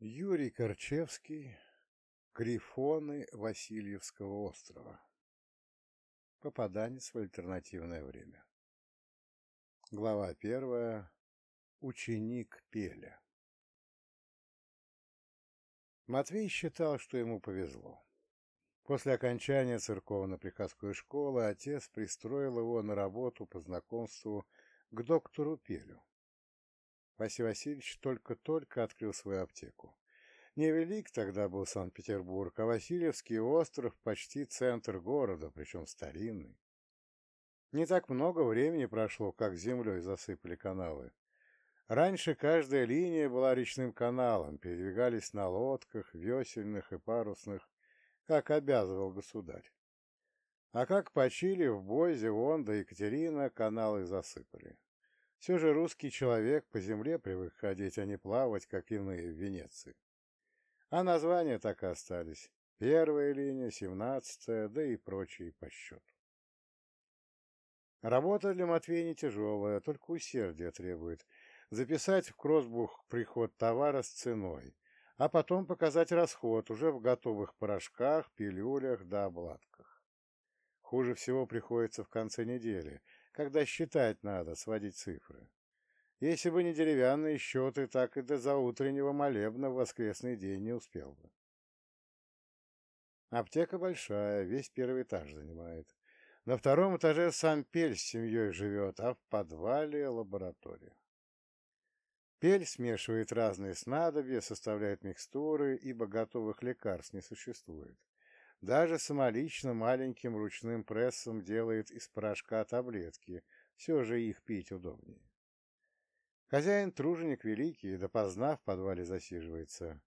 Юрий Корчевский Грифоны Васильевского острова Попаданец в альтернативное время Глава первая Ученик Пеля Матвей считал, что ему повезло. После окончания церковно-приходской школы отец пристроил его на работу по знакомству к доктору Пелю. Василий Васильевич только-только открыл свою аптеку. Невелик тогда был Санкт-Петербург, а Васильевский остров почти центр города, причем старинный. Не так много времени прошло, как землей засыпали каналы. Раньше каждая линия была речным каналом, передвигались на лодках, весельных и парусных, как обязывал государь. А как почили в Бойзе, он да Екатерина каналы засыпали. Все же русский человек по земле привык ходить, а не плавать, как иные в Венеции. А названия так и остались. Первая линия, семнадцатая, да и прочие по счету. Работа для Матвея не тяжелая, только усердие требует. Записать в Кросбух приход товара с ценой, а потом показать расход уже в готовых порошках, пилюлях да обладках. Хуже всего приходится в конце недели, когда считать надо, сводить цифры. Если бы не деревянные счеты, так и до заутреннего молебна в воскресный день не успел бы. Аптека большая, весь первый этаж занимает. На втором этаже сам Пель с семьей живет, а в подвале лаборатория. Пель смешивает разные снадобья, составляет микстуры, ибо готовых лекарств не существует. Даже самолично маленьким ручным прессом делает из порошка таблетки, все же их пить удобнее. Хозяин труженик великий, допоздна в подвале засиживается.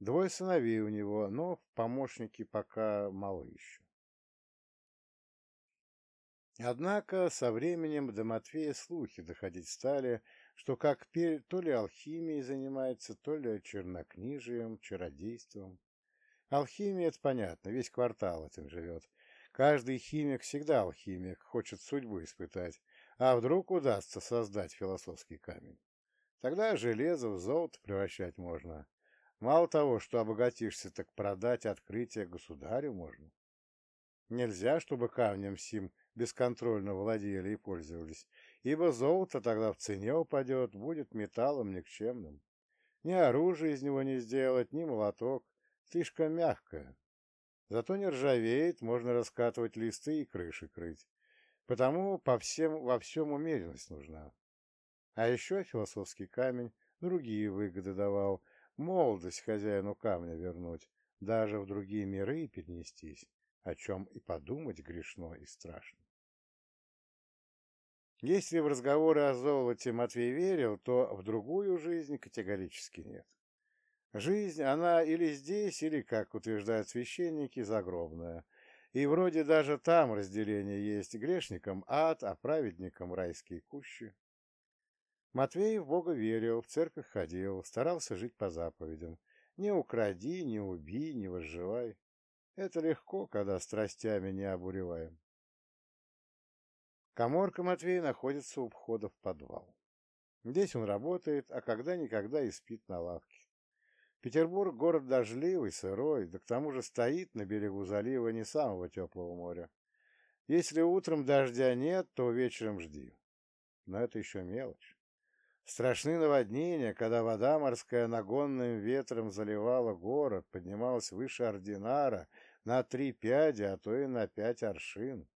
Двое сыновей у него, но помощники пока мало еще. Однако со временем до Матвея слухи доходить стали, что как то ли алхимией занимается, то ли чернокнижием, чародейством. Алхимия — это понятно, весь квартал этим живет. Каждый химик всегда алхимик, хочет судьбу испытать, а вдруг удастся создать философский камень. Тогда железо в золото превращать можно. Мало того, что обогатишься, так продать открытие государю можно. Нельзя, чтобы камнем сим бесконтрольно владели и пользовались, ибо золото тогда в цене упадет, будет металлом никчемным. Ни оружие из него не сделать, ни молоток, слишком мягкое. Зато не ржавеет, можно раскатывать листы и крыши крыть. Потому по всем, во всем умеренность нужна. А еще философский камень другие выгоды давал, молодость хозяину камня вернуть, даже в другие миры перенестись, о чем и подумать грешно и страшно. Если в разговоры о золоте Матвей верил, то в другую жизнь категорически нет. Жизнь, она или здесь, или, как утверждают священники, загробная. И вроде даже там разделение есть грешникам ад, а праведникам райские кущи. Матвей в Бога верил, в церковь ходил, старался жить по заповедям. Не укради, не убей, не возживай. Это легко, когда страстями не обуреваем. Коморка Матвея находится у входа в подвал. Здесь он работает, а когда-никогда и спит на лавке. Петербург — город дождливый, сырой, да к тому же стоит на берегу залива не самого теплого моря. Если утром дождя нет, то вечером жди. Но это еще мелочь. Страшны наводнения, когда вода морская нагонным ветром заливала город, поднималась выше ординара на три пяди, а то и на пять аршин.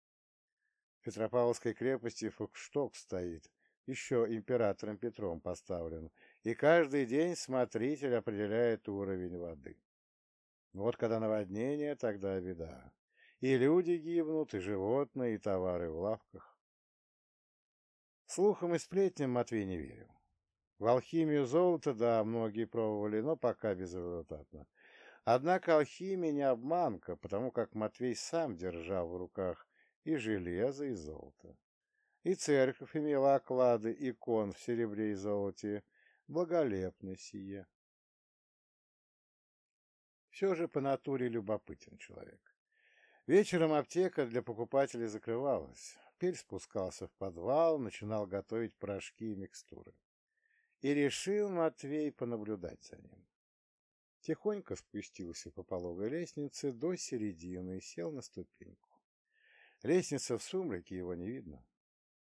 В Петропавловской крепости фокшток стоит, еще императором Петром поставлен, и каждый день смотритель определяет уровень воды. Вот когда наводнение, тогда беда. И люди гибнут, и животные, и товары в лавках. Слухам и сплетням Матвей не верил. В алхимию золота, да, многие пробовали, но пока безрезультатно. Однако алхимия не обманка, потому как Матвей сам держал в руках и железо, и золото. И церковь имела оклады икон в серебре и золоте, благолепно сие. Все же по натуре любопытен человек. Вечером аптека для покупателей закрывалась. Пель спускался в подвал, начинал готовить порошки и микстуры. И решил Матвей понаблюдать за ним. тихонько спустился по пологой лестнице до середины и сел на ступеньку. Лестница в сумраке, его не видно.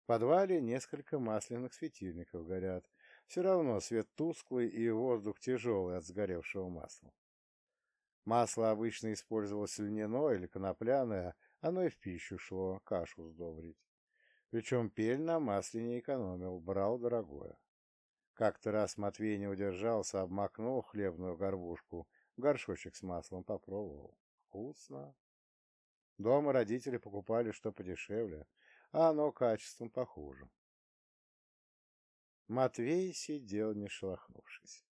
В подвале несколько масляных светильников горят. Все равно свет тусклый и воздух тяжелый от сгоревшего масла. Масло обычно использовалось льняное или конопляное, оно и в пищу шло, кашу сдобрить. Причем пель на масле не экономил, брал дорогое. Как-то раз Матвей не удержался, обмакнул хлебную горбушку, горшочек с маслом попробовал. Вкусно. Дома родители покупали что подешевле, а оно качеством похуже. Матвей сидел, не шелохнувшись.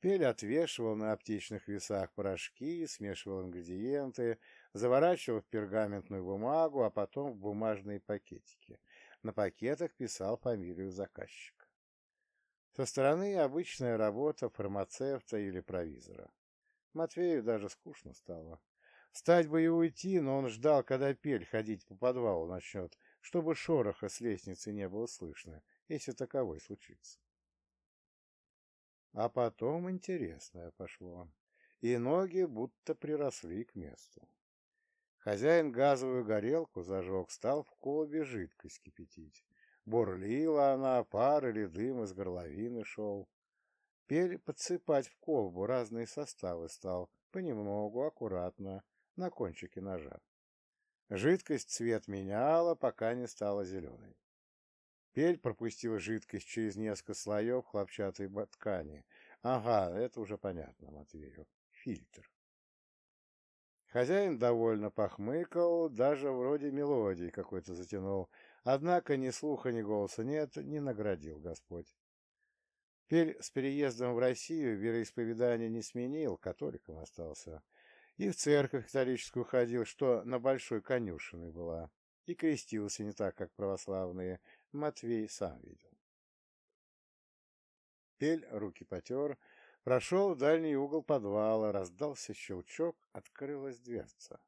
Пель отвешивал на оптичных весах порошки, смешивал ингредиенты, заворачивал в пергаментную бумагу, а потом в бумажные пакетики. На пакетах писал фамилию заказчика. Со стороны обычная работа фармацевта или провизора. Матвею даже скучно стало. Встать бы и уйти, но он ждал, когда пель ходить по подвалу начнет, чтобы шороха с лестницы не было слышно, если таковой случится. А потом интересное пошло, и ноги будто приросли к месту. Хозяин газовую горелку зажег, стал в колбе жидкость кипятить. Бурлила она, пар или дым из горловины шел. Пель подсыпать в колбу разные составы стал, понемногу, аккуратно, на кончике ножа. Жидкость цвет меняла, пока не стала зеленой. Пель пропустил жидкость через несколько слоев хлопчатой ткани. Ага, это уже понятно, Матвею. Фильтр. Хозяин довольно похмыкал, даже вроде мелодии какой-то затянул, однако ни слуха, ни голоса нет, не наградил Господь. Пель с переездом в Россию вероисповедание не сменил, католиком остался. И в церковь католическую ходил, что на Большой конюшиной была, и крестился не так, как православные, Матвей сам видел. Пель руки потер, прошел в дальний угол подвала, раздался щелчок, открылась дверца.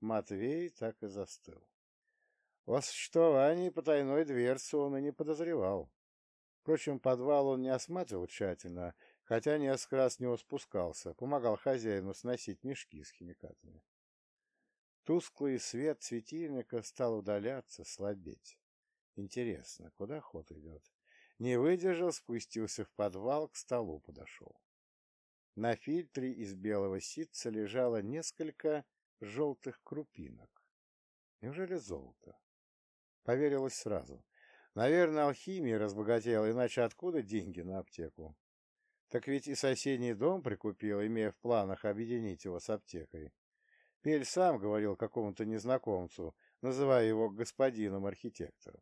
Матвей так и застыл. О существовании потайной дверцы он и не подозревал. Впрочем, подвал он не осматривал тщательно, хотя несколько раз с него спускался, помогал хозяину сносить мешки с химикатами. Тусклый свет светильника стал удаляться, слабеть. Интересно, куда ход идет? Не выдержал, спустился в подвал, к столу подошел. На фильтре из белого ситца лежало несколько желтых крупинок. Неужели золото? Поверилось сразу. Наверное, алхимия разбогатела, иначе откуда деньги на аптеку? Так ведь и соседний дом прикупил, имея в планах объединить его с аптекой. Пель сам говорил какому-то незнакомцу, называя его господином-архитектором.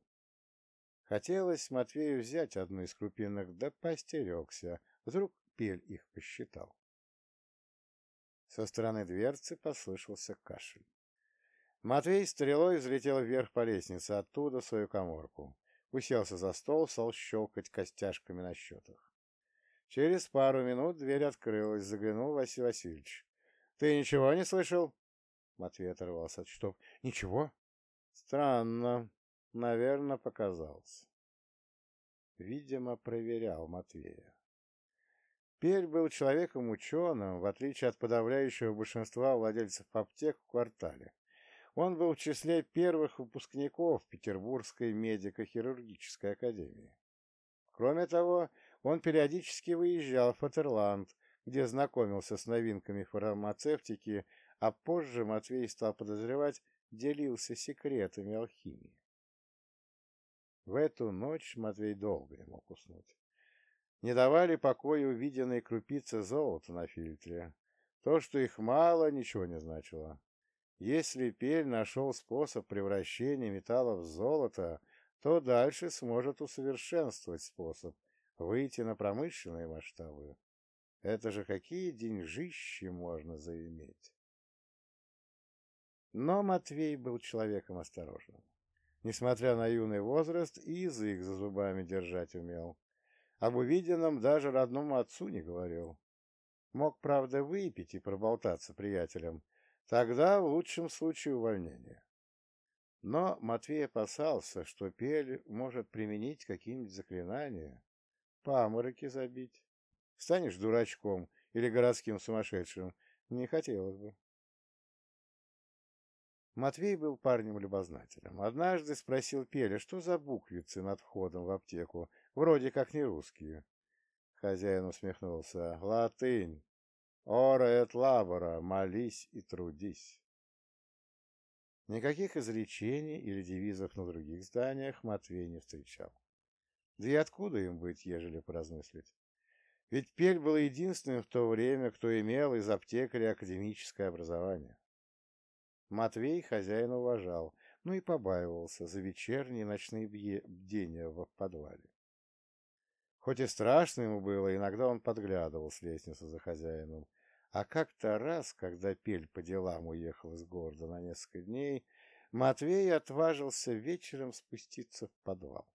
Хотелось Матвею взять одну из крупинок, да постерегся. Вдруг Пель их посчитал. Со стороны дверцы послышался кашель. Матвей стрелой взлетел вверх по лестнице, оттуда в свою коморку. Уселся за стол, стал щелкать костяшками на счетах. Через пару минут дверь открылась, заглянул Василий Васильевич. — Ты ничего не слышал? Матвей оторвался от счетов. — Ничего. — Странно. Наверное, показался. Видимо, проверял Матвея. Перь был человеком ученым, в отличие от подавляющего большинства владельцев аптек в квартале. Он был в числе первых выпускников Петербургской медико-хирургической академии. Кроме того, он периодически выезжал в Фатерланд, где знакомился с новинками фармацевтики, а позже Матвей стал подозревать, делился секретами алхимии. В эту ночь Матвей долго не мог уснуть. Не давали покоя увиденные крупицы золота на фильтре. То, что их мало, ничего не значило. Если Пель нашел способ превращения металла в золото, то дальше сможет усовершенствовать способ, выйти на промышленные масштабы. Это же какие деньжищи можно заиметь. Но Матвей был человеком осторожным. Несмотря на юный возраст, и язык за зубами держать умел. Об увиденном даже родному отцу не говорил. Мог, правда, выпить и проболтаться приятелям. Тогда в лучшем случае увольнение. Но Матвей опасался, что Пель может применить какие-нибудь заклинания, памороки забить. Станешь дурачком или городским сумасшедшим, не хотелось бы. Матвей был парнем любознательным. Однажды спросил Пеля, что за буквицы над входом в аптеку, вроде как не русские. Хозяин усмехнулся. Латынь. Ора et labora, молись и трудись. Никаких изречений или девизов на других зданиях Матвей не встречал. Да и откуда им быть, ежели поразмыслить? Ведь Пель был единственным в то время, кто имел из аптекаря академическое образование. Матвей хозяина уважал, ну и побаивался за вечерние ночные бдения в подвале. Хоть и страшно ему было, иногда он подглядывал с лестницы за хозяином, а как-то раз, когда Пель по делам уехал из города на несколько дней, Матвей отважился вечером спуститься в подвал.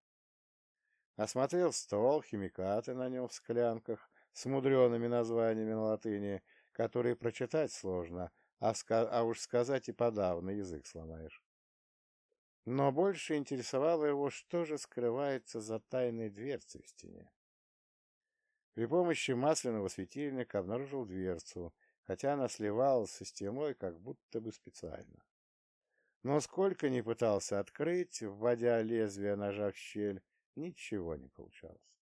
Осмотрел стол, химикаты на нем в склянках с мудреными названиями на латыни, которые прочитать сложно, а, а уж сказать и подавно язык сломаешь. Но больше интересовало его, что же скрывается за тайной дверцей в стене. При помощи масляного светильника обнаружил дверцу, хотя она сливалась со стеной как будто бы специально. Но сколько ни пытался открыть, вводя лезвие ножа в щель, ничего не получалось.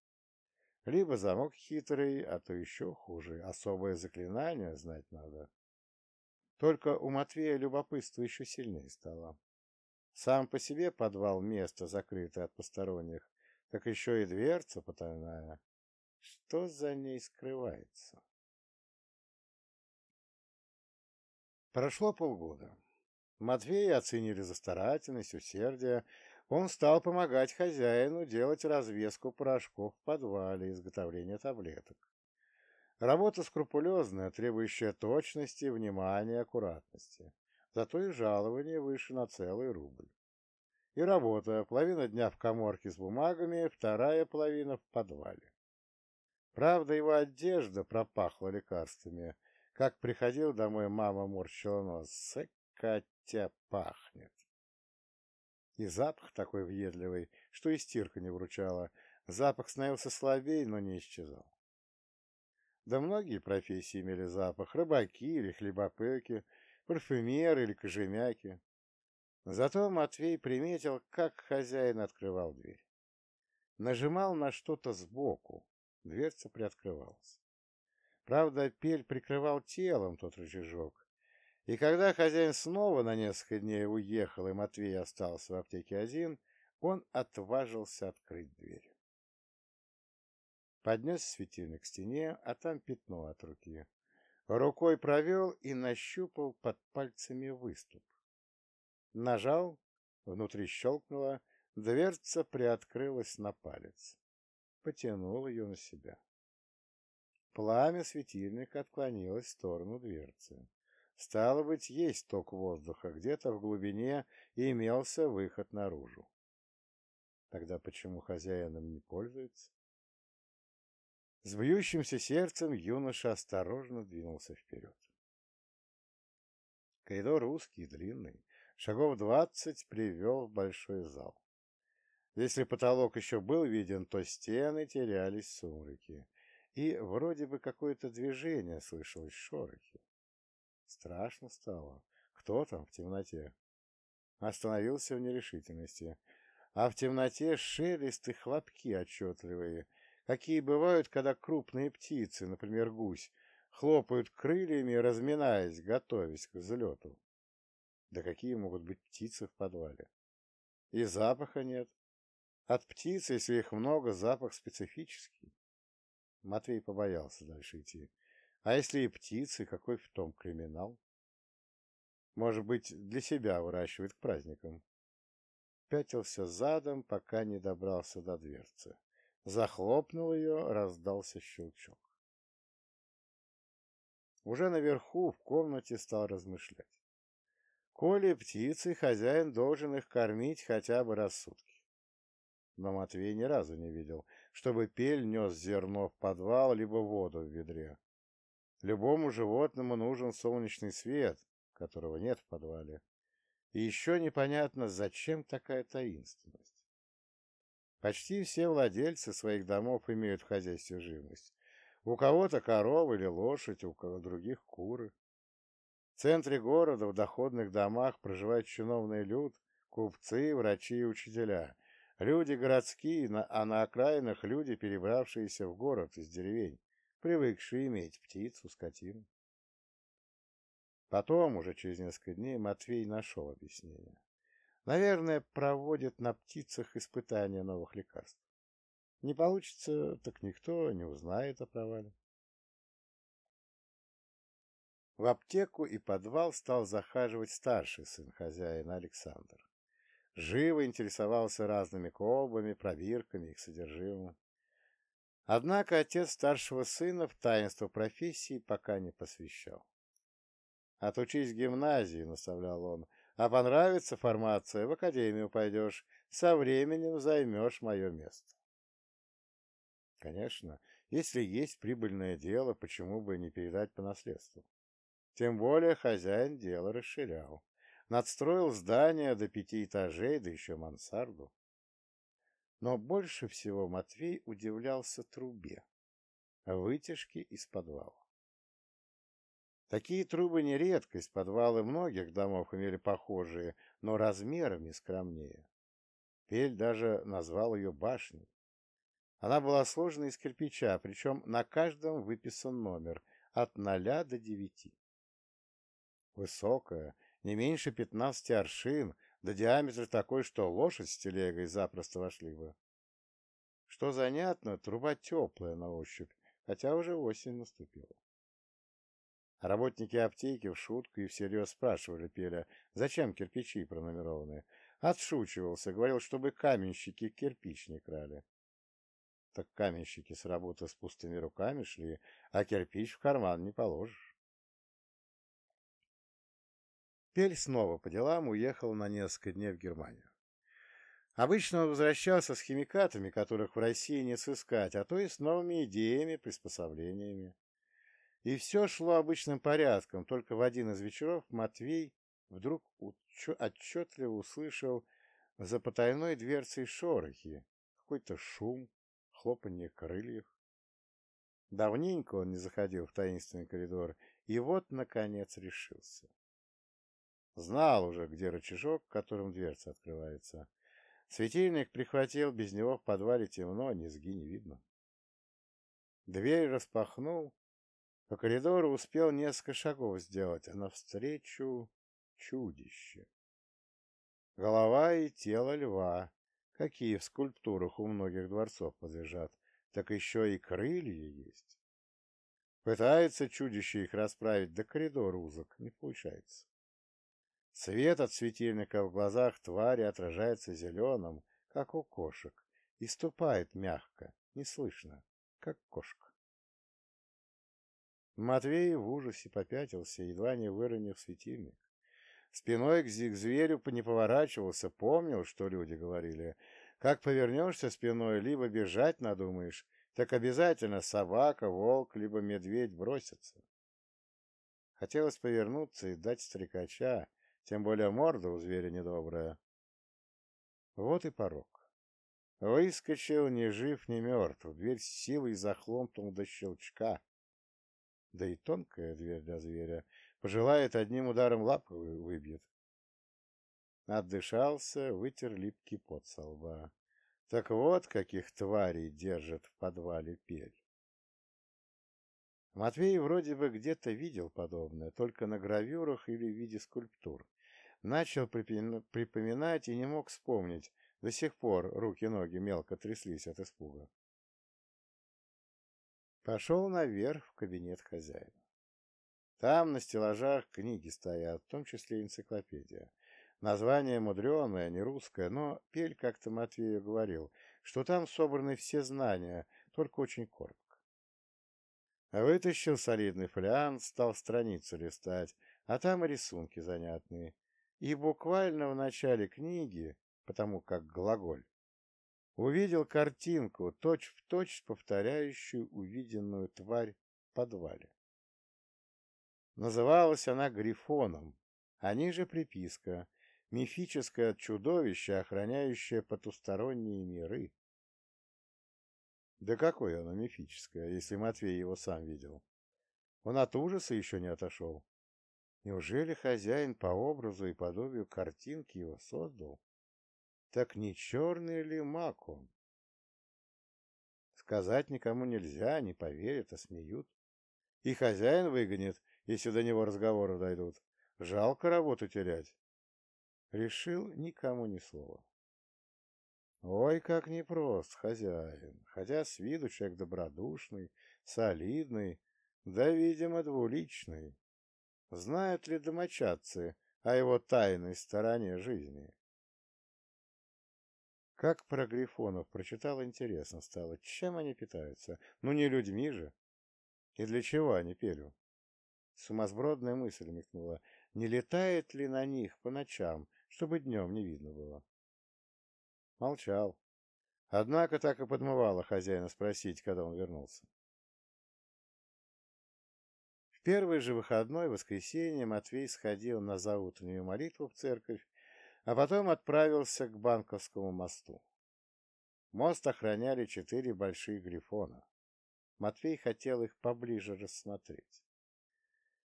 Либо замок хитрый, а то еще хуже, особое заклинание знать надо. Только у Матвея любопытство еще сильнее стало. Сам по себе подвал место, закрытое от посторонних, так еще и дверца потайная. Что за ней скрывается? Прошло полгода. Матвея оценили за старательность, усердие. Он стал помогать хозяину делать развеску порошков в подвале, изготовления таблеток. Работа скрупулезная, требующая точности, внимания, аккуратности. Зато и жалование выше на целый рубль. И работа. Половина дня в коморке с бумагами, вторая половина в подвале. Правда, его одежда пропахла лекарствами. Как приходил домой, мама морщила нос. Сэкатя пахнет. И запах такой въедливый, что и стирка не вручала. Запах становился слабее, но не исчезал. Да многие профессии имели запах. Рыбаки или хлебопеки, парфюмеры или кожемяки. Зато Матвей приметил, как хозяин открывал дверь. Нажимал на что-то сбоку, Дверца приоткрывалась. Правда, пель прикрывал телом тот рычажок. И когда хозяин снова на несколько дней уехал, и Матвей остался в аптеке один, он отважился открыть дверь. Поднес светильник к стене, а там пятно от руки. Рукой провел и нащупал под пальцами выступ. Нажал, внутри щелкнуло, дверца приоткрылась на палец потянул ее на себя. Пламя светильника отклонилось в сторону дверцы. Стало быть, есть ток воздуха, где-то в глубине имелся выход наружу. Тогда почему хозяином не пользуется? С бьющимся сердцем юноша осторожно двинулся вперед. Коридор узкий и длинный, шагов двадцать привел в большой зал. Если потолок еще был виден, то стены терялись в сумраке, и вроде бы какое-то движение слышалось, шорохи. Страшно стало. Кто там в темноте? Остановился в нерешительности. А в темноте шелест и хлопки отчетливые, какие бывают, когда крупные птицы, например, гусь, хлопают крыльями, разминаясь, готовясь к взлету. Да какие могут быть птицы в подвале? И запаха нет. От птиц, если их много, запах специфический. Матвей побоялся дальше идти. А если и птицы, какой в том криминал? Может быть, для себя выращивает к праздникам. Пятился задом, пока не добрался до дверцы. Захлопнул ее, раздался щелчок. Уже наверху в комнате стал размышлять. Коли птицы, хозяин должен их кормить хотя бы раз в сутки но Матвей ни разу не видел, чтобы пель нес зерно в подвал либо воду в ведре. Любому животному нужен солнечный свет, которого нет в подвале. И еще непонятно, зачем такая таинственность. Почти все владельцы своих домов имеют в хозяйстве живность. У кого-то корова или лошадь, у кого других куры. В центре города, в доходных домах проживает чиновный люд, купцы, врачи и учителя. Люди городские, а на окраинах люди, перебравшиеся в город из деревень, привыкшие иметь птицу, скотину. Потом, уже через несколько дней, Матвей нашел объяснение. Наверное, проводит на птицах испытания новых лекарств. Не получится, так никто не узнает о провале. В аптеку и подвал стал захаживать старший сын хозяина Александр. Живо интересовался разными колбами, пробирками, их содержимым. Однако отец старшего сына в таинство профессии пока не посвящал. «Отучись в гимназии», — наставлял он, — «а понравится формация, в академию пойдешь, со временем займешь мое место». Конечно, если есть прибыльное дело, почему бы не передать по наследству? Тем более хозяин дело расширял. Надстроил здание до пяти этажей, да еще мансарду. Но больше всего Матвей удивлялся трубе, вытяжке из подвала. Такие трубы не редкость, подвалы многих домов имели похожие, но размерами скромнее. Пель даже назвал ее башней. Она была сложена из кирпича, причем на каждом выписан номер от ноля до девяти. Высокая, не меньше пятнадцати аршин, до диаметра такой, что лошадь с телегой запросто вошли бы. Что занятно, труба теплая на ощупь, хотя уже осень наступила. Работники аптеки в шутку и всерьез спрашивали Пеля, зачем кирпичи пронумерованы. Отшучивался, говорил, чтобы каменщики кирпич не крали. Так каменщики с работы с пустыми руками шли, а кирпич в карман не положишь. Пель снова по делам уехал на несколько дней в Германию. Обычно он возвращался с химикатами, которых в России не сыскать, а то и с новыми идеями, приспособлениями. И все шло обычным порядком, только в один из вечеров Матвей вдруг отчетливо услышал за потайной дверцей шорохи, какой-то шум, хлопанье крыльев. Давненько он не заходил в таинственный коридор, и вот, наконец, решился. Знал уже, где рычажок, которым дверца открывается. Светильник прихватил, без него в подвале темно, низги не видно. Дверь распахнул, по коридору успел несколько шагов сделать, а навстречу чудище. Голова и тело льва, какие в скульптурах у многих дворцов подлежат, так еще и крылья есть. Пытается чудище их расправить, да коридор узок, не получается. Свет от светильника в глазах твари отражается зеленым, как у кошек, и ступает мягко, неслышно, как кошка. Матвей в ужасе попятился, едва не выронив светильник. Спиной к зверю не поворачивался, помнил, что люди говорили. Как повернешься спиной, либо бежать надумаешь, так обязательно собака, волк, либо медведь бросятся. Хотелось повернуться и дать стрекача, тем более морда у зверя недобрая. Вот и порог. Выскочил ни жив, ни мертв, дверь с силой захлопнул до щелчка. Да и тонкая дверь для зверя, Пожелает, одним ударом лапы выбьет. Отдышался, вытер липкий пот со лба. Так вот, каких тварей держат в подвале пель. Матвей вроде бы где-то видел подобное, только на гравюрах или в виде скульптур. Начал припоминать и не мог вспомнить. До сих пор руки-ноги мелко тряслись от испуга. Пошел наверх в кабинет хозяина. Там на стеллажах книги стоят, в том числе энциклопедия. Название мудреное, не русское, но Пель как-то Матвею говорил, что там собраны все знания, только очень коротко. Вытащил солидный фолиант, стал страницу листать, а там и рисунки занятные. И буквально в начале книги, потому как глаголь, увидел картинку, точь-в-точь точь повторяющую увиденную тварь в подвале. Называлась она Грифоном, а ниже приписка «Мифическое чудовище, охраняющее потусторонние миры». Да какое оно мифическое, если Матвей его сам видел? Он от ужаса еще не отошел. Неужели хозяин по образу и подобию картинки его создал? Так не черный ли маг он? Сказать никому нельзя, не поверят, а смеют. И хозяин выгонит, если до него разговоры дойдут. Жалко работу терять. Решил никому ни слова. Ой, как непрост хозяин, хотя с виду человек добродушный, солидный, да, видимо, двуличный. Знают ли домочадцы о его тайной стороне жизни? Как про грифонов прочитал, интересно стало. Чем они питаются? Ну, не людьми же. И для чего они пелю? Сумасбродная мысль мелькнула. Не летает ли на них по ночам, чтобы днем не видно было? Молчал. Однако так и подмывало хозяина спросить, когда он вернулся. В первый же выходной, воскресенье, Матвей сходил на заутреннюю молитву в церковь, а потом отправился к Банковскому мосту. Мост охраняли четыре больших грифона. Матвей хотел их поближе рассмотреть.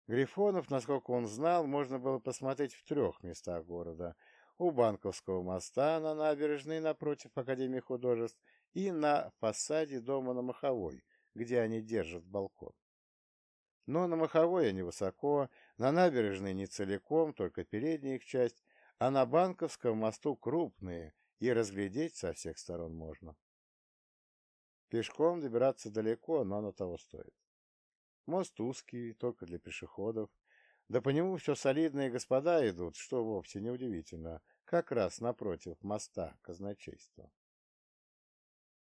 Грифонов, насколько он знал, можно было посмотреть в трех местах города – у Банковского моста на набережной напротив Академии художеств и на фасаде дома на Маховой, где они держат балкон. Но на Маховой они высоко, на набережной не целиком, только передняя их часть, а на Банковском мосту крупные, и разглядеть со всех сторон можно. Пешком добираться далеко, но оно того стоит. Мост узкий, только для пешеходов, да по нему все солидные господа идут, что вовсе не удивительно, как раз напротив моста казначейства.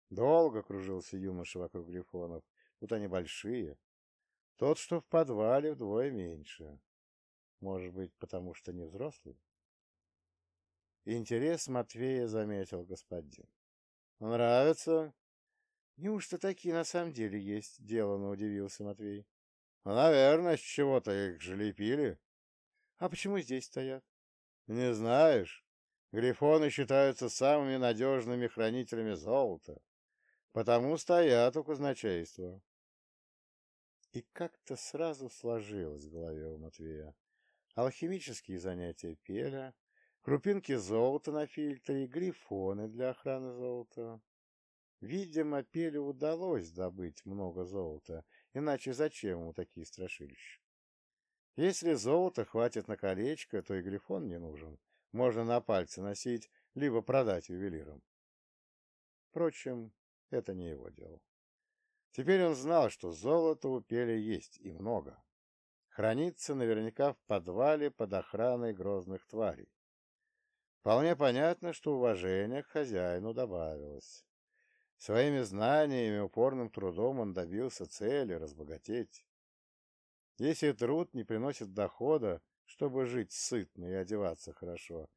Долго кружился юноша вокруг грифонов, тут они большие. Тот, что в подвале, вдвое меньше. Может быть, потому что не взрослый? Интерес Матвея заметил господин. «Нравится?» «Неужто такие на самом деле есть?» — деланно удивился Матвей. Ну, наверное, с чего-то их же лепили. А почему здесь стоят? Не знаешь. Грифоны считаются самыми надежными хранителями золота, потому стоят у казначейства. И как-то сразу сложилось в голове у Матвея. Алхимические занятия пеля, крупинки золота на фильтре и грифоны для охраны золота. Видимо, Пелю удалось добыть много золота, Иначе зачем ему такие страшилища? Если золота хватит на колечко, то и грифон не нужен. Можно на пальце носить, либо продать ювелирам. Впрочем, это не его дело. Теперь он знал, что золото у Пеля есть, и много. Хранится наверняка в подвале под охраной грозных тварей. Вполне понятно, что уважение к хозяину добавилось. Своими знаниями и упорным трудом он добился цели разбогатеть. Если труд не приносит дохода, чтобы жить сытно и одеваться хорошо,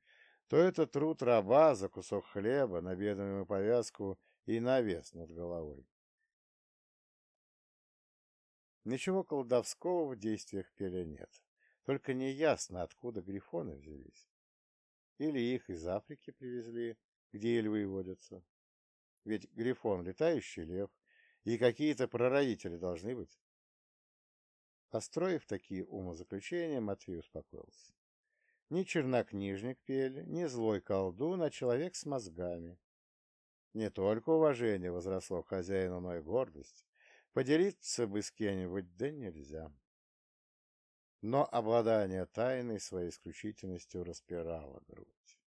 то это труд раба за кусок хлеба, на бедную повязку и навес над головой. Ничего колдовского в действиях Пеля нет. Только неясно, откуда грифоны взялись. Или их из Африки привезли, где львы водятся. Ведь Грифон — летающий лев, и какие-то прародители должны быть. Построив такие умозаключения, Матвей успокоился. Ни чернокнижник Пель, ни злой колдун, а человек с мозгами. Не только уважение возросло хозяину, но и гордость. Поделиться бы с кем-нибудь, да нельзя. Но обладание тайной своей исключительностью распирало грудь.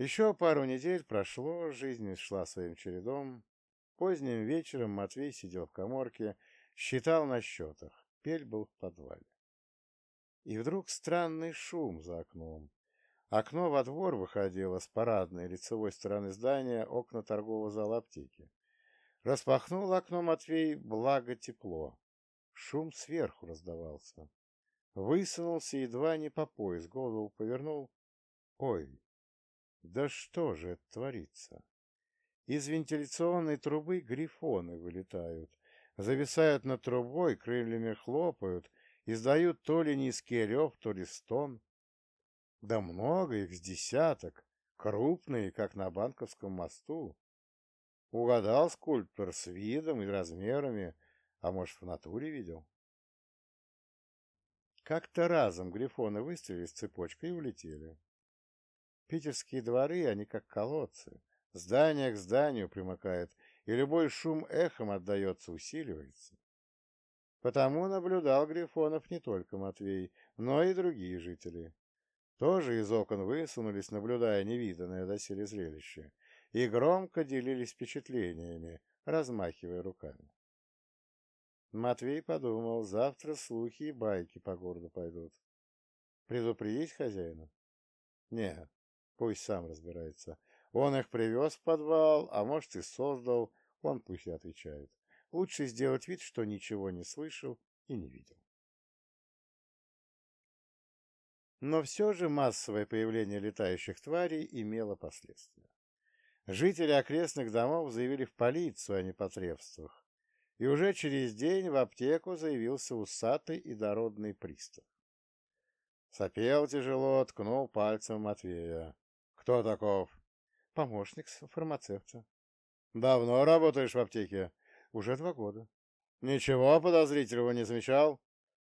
Еще пару недель прошло, жизнь шла своим чередом. Поздним вечером Матвей сидел в коморке, считал на счетах. Пель был в подвале. И вдруг странный шум за окном. Окно во двор выходило с парадной лицевой стороны здания окна торгового зала аптеки. Распахнул окно Матвей, благо тепло. Шум сверху раздавался. Высунулся едва не по пояс, голову повернул. Ой, да что же это творится? Из вентиляционной трубы грифоны вылетают, зависают над трубой, крыльями хлопают, издают то ли низкий рев, то ли стон. Да много их с десяток, крупные, как на Банковском мосту. Угадал скульптор с видом и размерами, а может, в натуре видел? Как-то разом грифоны выстрелили цепочкой и улетели. Питерские дворы, они как колодцы. Здание к зданию примыкает, и любой шум эхом отдается, усиливается. Потому наблюдал Грифонов не только Матвей, но и другие жители. Тоже из окон высунулись, наблюдая невиданное доселе зрелище, и громко делились впечатлениями, размахивая руками. Матвей подумал, завтра слухи и байки по городу пойдут. Предупредить хозяина? Нет, пусть сам разбирается. Он их привез в подвал, а может и создал, он пусть и отвечает. Лучше сделать вид, что ничего не слышал и не видел. Но все же массовое появление летающих тварей имело последствия. Жители окрестных домов заявили в полицию о непотребствах, и уже через день в аптеку заявился усатый и дородный пристав. Сопел тяжело, ткнул пальцем Матвея. «Кто таков?» «Помощник фармацевта». «Давно работаешь в аптеке?» «Уже два года». «Ничего подозрительного не замечал?»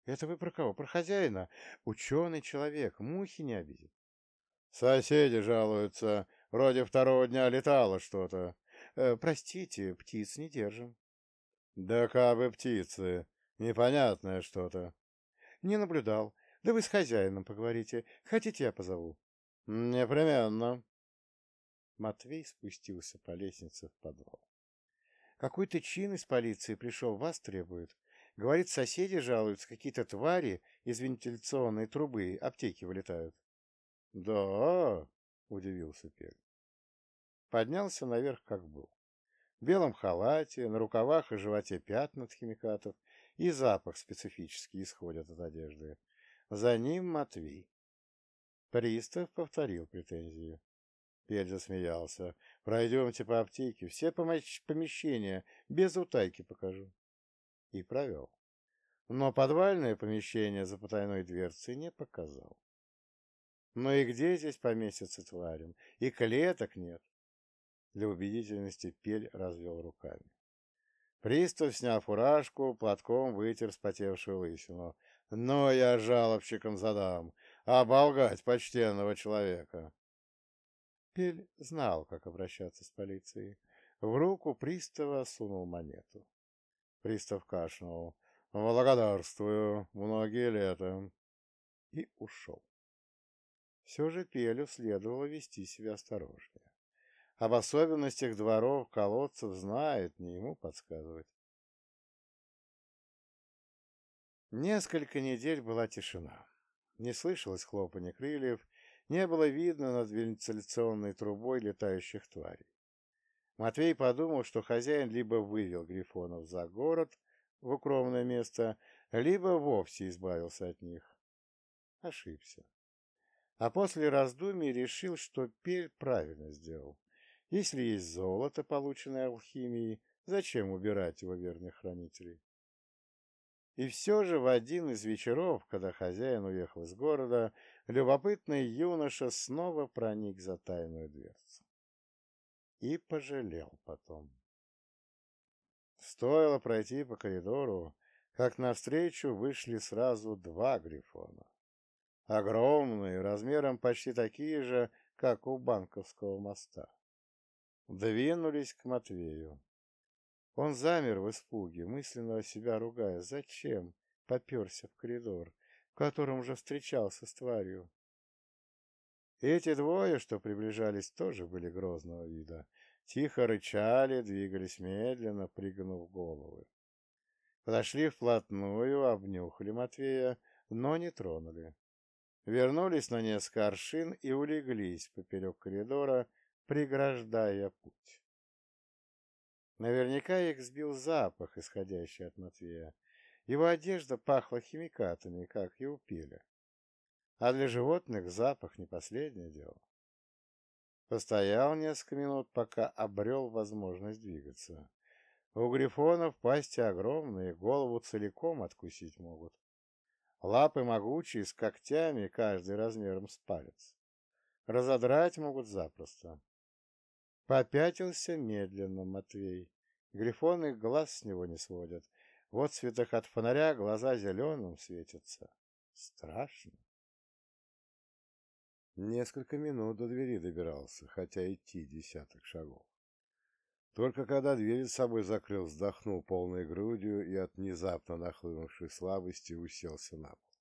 «Это вы про кого? Про хозяина? Ученый человек, мухи не обидит». «Соседи жалуются. Вроде второго дня летало что-то». Э, «Простите, птиц не держим». Да кабы птицы. Непонятное что-то. Не наблюдал. Да вы с хозяином поговорите. Хотите, я позову? Непременно. Матвей спустился по лестнице в подвал. Какой-то чин из полиции пришел, вас требует. Говорит, соседи жалуются, какие-то твари из вентиляционной трубы аптеки вылетают. Да, удивился Пель. Поднялся наверх, как был в белом халате, на рукавах и животе пятна от химикатов, и запах специфический исходит от одежды. За ним Матвей. Пристав повторил претензию. Пель засмеялся. «Пройдемте по аптеке, все помещения, без утайки покажу». И провел. Но подвальное помещение за потайной дверцей не показал. Но и где здесь поместиться тварям? И клеток нет. Для убедительности Пель развел руками. Пристав, сняв фуражку, платком вытер спотевшую лысину. «Но я жалобщиком задам. Оболгать почтенного человека!» Пель знал, как обращаться с полицией. В руку пристава сунул монету. Пристав кашлянул. «Благодарствую. Многие лета». И ушел. Все же Пелю следовало вести себя осторожнее. Об особенностях дворов, колодцев знает, не ему подсказывать. Несколько недель была тишина. Не слышалось хлопанья крыльев, не было видно над вентиляционной трубой летающих тварей. Матвей подумал, что хозяин либо вывел грифонов за город в укромное место, либо вовсе избавился от них. Ошибся. А после раздумий решил, что Пель правильно сделал. Если есть золото, полученное алхимией, зачем убирать его верных хранителей? И все же в один из вечеров, когда хозяин уехал из города, любопытный юноша снова проник за тайную дверцу. И пожалел потом. Стоило пройти по коридору, как навстречу вышли сразу два грифона. Огромные, размером почти такие же, как у банковского моста двинулись к Матвею. Он замер в испуге, мысленно себя ругая. Зачем поперся в коридор, в котором уже встречался с тварью? Эти двое, что приближались, тоже были грозного вида. Тихо рычали, двигались медленно, пригнув головы. Подошли вплотную, обнюхали Матвея, но не тронули. Вернулись на несколько аршин и улеглись поперек коридора, преграждая путь. Наверняка их сбил запах, исходящий от Матвея. Его одежда пахла химикатами, как и у пиля. А для животных запах не последнее дело. Постоял несколько минут, пока обрел возможность двигаться. У грифонов пасти огромные, голову целиком откусить могут. Лапы могучие, с когтями, каждый размером с палец. Разодрать могут запросто. Попятился медленно Матвей. Грифоны глаз с него не сводят. Вот в светах от фонаря глаза зеленым светятся. Страшно. Несколько минут до двери добирался, хотя идти десяток шагов. Только когда дверь с собой закрыл, вздохнул полной грудью и от внезапно нахлынувшей слабости уселся на пол.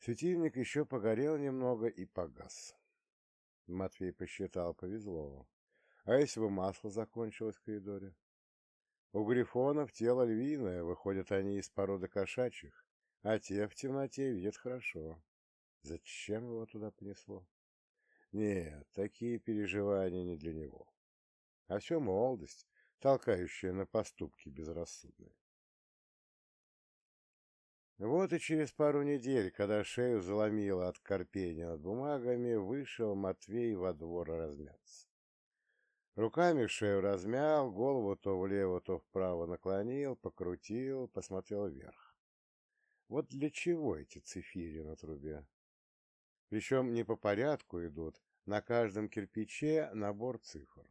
Светильник еще погорел немного и погас. Матвей посчитал, повезло. А если бы масло закончилось в коридоре? У грифонов тело львиное, выходят они из породы кошачьих, а те в темноте видят хорошо. Зачем его туда понесло? Нет, такие переживания не для него. А все молодость, толкающая на поступки безрассудные. Вот и через пару недель, когда шею заломило от корпения над бумагами, вышел Матвей во двор размяться. Руками шею размял, голову то влево, то вправо наклонил, покрутил, посмотрел вверх. Вот для чего эти цифири на трубе? Причем не по порядку идут, на каждом кирпиче набор цифр.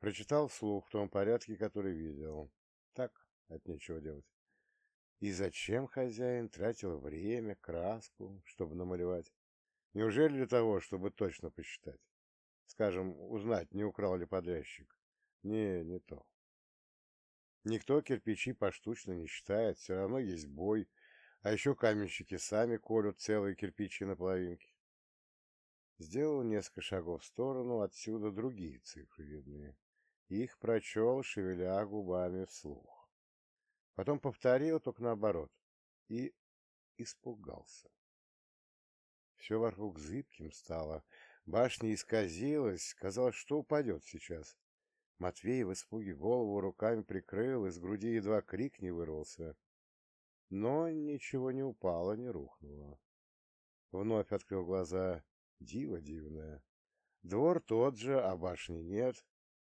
Прочитал вслух в том порядке, который видел. Так, от нечего делать. И зачем хозяин тратил время, краску, чтобы намалевать? Неужели для того, чтобы точно посчитать? Скажем, узнать, не украл ли подрядчик? Не, не то. Никто кирпичи поштучно не считает, все равно есть бой, а еще каменщики сами колют целые кирпичи на половинке. Сделал несколько шагов в сторону, отсюда другие цифры видны. Их прочел, шевеля губами вслух. Потом повторил, только наоборот, и испугался. Все вокруг зыбким стало, башня исказилась, казалось, что упадет сейчас. Матвей в испуге голову руками прикрыл, из груди едва крик не вырвался. Но ничего не упало, не рухнуло. Вновь открыл глаза. Диво дивное. Двор тот же, а башни нет.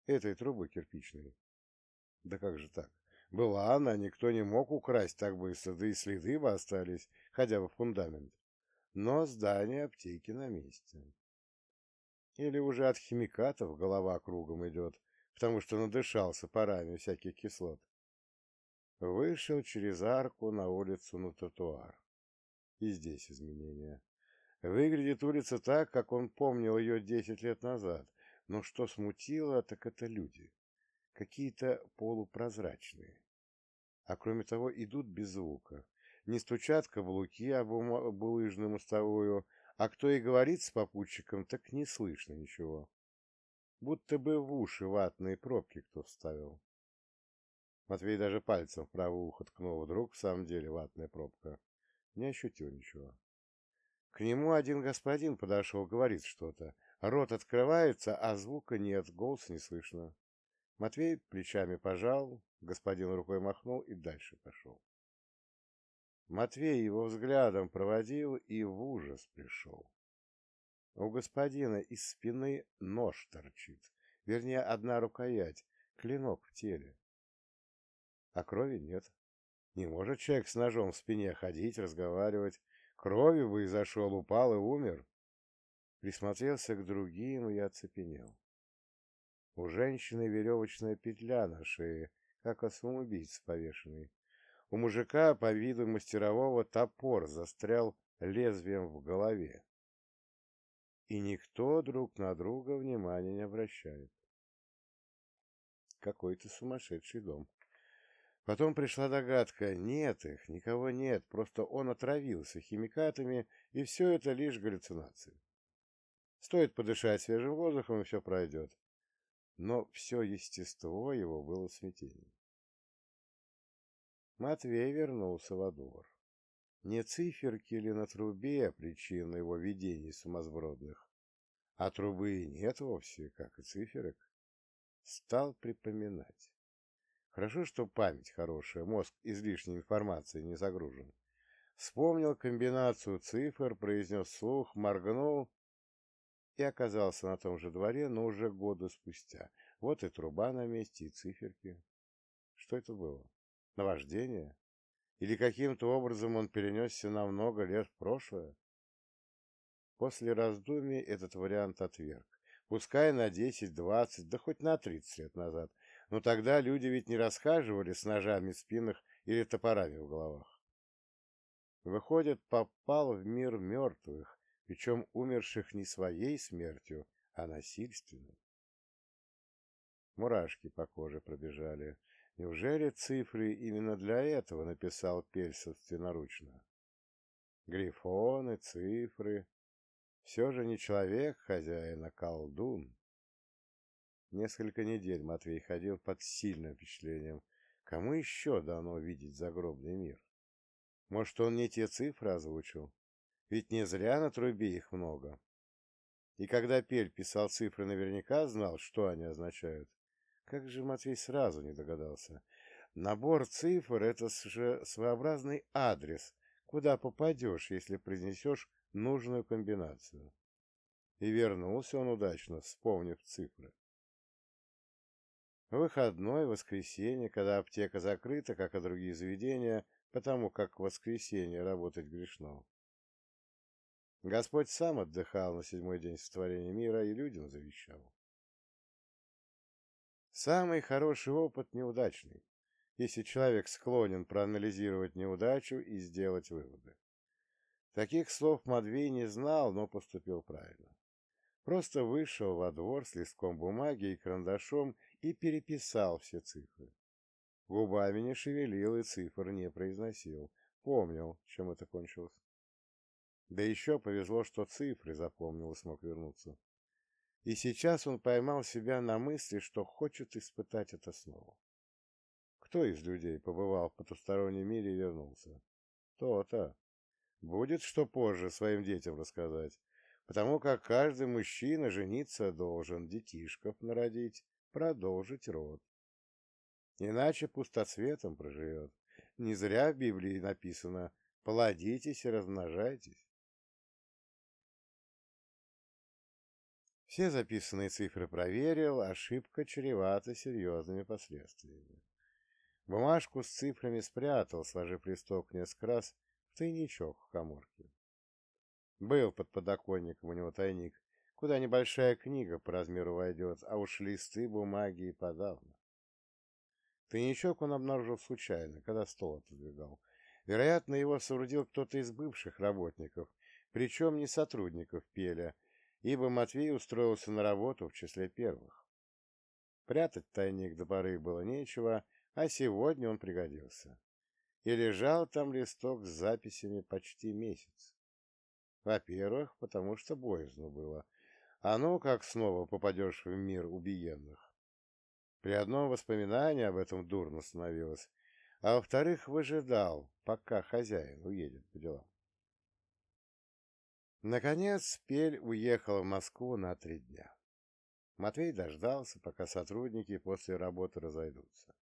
Этой трубы кирпичной. Да как же так? Была она, никто не мог украсть так быстро, да и следы бы остались, хотя бы фундамент. Но здание аптеки на месте. Или уже от химикатов голова кругом идет, потому что надышался парами всяких кислот. Вышел через арку на улицу на тротуар. И здесь изменения. Выглядит улица так, как он помнил ее десять лет назад, но что смутило, так это люди. Какие-то полупрозрачные. А кроме того, идут без звука. Не стучат каблуки об булыжную мостовую, а кто и говорит с попутчиком, так не слышно ничего. Будто бы в уши ватные пробки кто вставил. Матвей даже пальцем в правое ухо ткнул. Вдруг в самом деле ватная пробка. Не ощутил ничего. К нему один господин подошел, говорит что-то. Рот открывается, а звука нет, голос не слышно. Матвей плечами пожал, господин рукой махнул и дальше пошел. Матвей его взглядом проводил и в ужас пришел. У господина из спины нож торчит, вернее, одна рукоять, клинок в теле а крови нет. Не может человек с ножом в спине ходить, разговаривать. Крови бы изошел, упал и умер. Присмотрелся к другим и оцепенел. У женщины веревочная петля на шее, как у самоубийц повешенный. У мужика, по виду мастерового, топор застрял лезвием в голове. И никто друг на друга внимания не обращает. Какой-то сумасшедший дом. Потом пришла догадка, нет их, никого нет, просто он отравился химикатами, и все это лишь галлюцинации. Стоит подышать свежим воздухом, и все пройдет. Но все естество его было смятением. Матвей вернулся во двор. Не циферки ли на трубе причина его видений сумасбродных, а трубы нет вовсе, как и циферок. Стал припоминать. Хорошо, что память хорошая, мозг излишней информации не загружен. Вспомнил комбинацию цифр, произнес слух, моргнул и оказался на том же дворе, но уже года спустя. Вот и труба на месте, и циферки. Что это было? Наваждение? Или каким-то образом он перенесся на много лет в прошлое? После раздумий этот вариант отверг. Пускай на 10-20, да хоть на 30 лет назад. Но тогда люди ведь не расхаживали с ножами в спинах или топорами в головах. Выходит, попал в мир мертвых, причем умерших не своей смертью, а насильственной. Мурашки по коже пробежали. Неужели цифры именно для этого написал Пель собственноручно? Грифоны, цифры. Все же не человек хозяин, а колдун. Несколько недель Матвей ходил под сильным впечатлением. Кому еще дано видеть загробный мир? Может, он не те цифры озвучил? Ведь не зря на трубе их много. И когда Пель писал цифры, наверняка знал, что они означают. Как же Матвей сразу не догадался? Набор цифр — это же своеобразный адрес, куда попадешь, если произнесешь нужную комбинацию. И вернулся он удачно, вспомнив цифры. Выходной, воскресенье, когда аптека закрыта, как и другие заведения, потому как в воскресенье работать грешно. Господь сам отдыхал на седьмой день сотворения мира и людям завещал. Самый хороший опыт неудачный, если человек склонен проанализировать неудачу и сделать выводы. Таких слов Матвей не знал, но поступил правильно. Просто вышел во двор с листком бумаги и карандашом и переписал все цифры. Губами не шевелил и цифр не произносил. Помнил, чем это кончилось. Да еще повезло, что цифры запомнил и смог вернуться. И сейчас он поймал себя на мысли, что хочет испытать это снова. Кто из людей побывал в потустороннем мире и вернулся? То-то. Будет что позже своим детям рассказать, потому как каждый мужчина жениться должен, детишков народить, продолжить род. Иначе пустоцветом проживет. Не зря в Библии написано «плодитесь и размножайтесь». Все записанные цифры проверил, ошибка чревата серьезными последствиями. Бумажку с цифрами спрятал, сложив листок несколько раз в тайничок в коморке. Был под подоконником у него тайник, куда небольшая книга по размеру войдет, а уж листы бумаги и подавно. Тайничок он обнаружил случайно, когда стол отодвигал. Вероятно, его соорудил кто-то из бывших работников, причем не сотрудников Пеля, ибо Матвей устроился на работу в числе первых. Прятать тайник до поры было нечего, а сегодня он пригодился. И лежал там листок с записями почти месяц. Во-первых, потому что боязно было. А ну, как снова попадешь в мир убиенных. При одном воспоминании об этом дурно становилось, а во-вторых, выжидал, пока хозяин уедет по делам. Наконец, Пель уехал в Москву на три дня. Матвей дождался, пока сотрудники после работы разойдутся.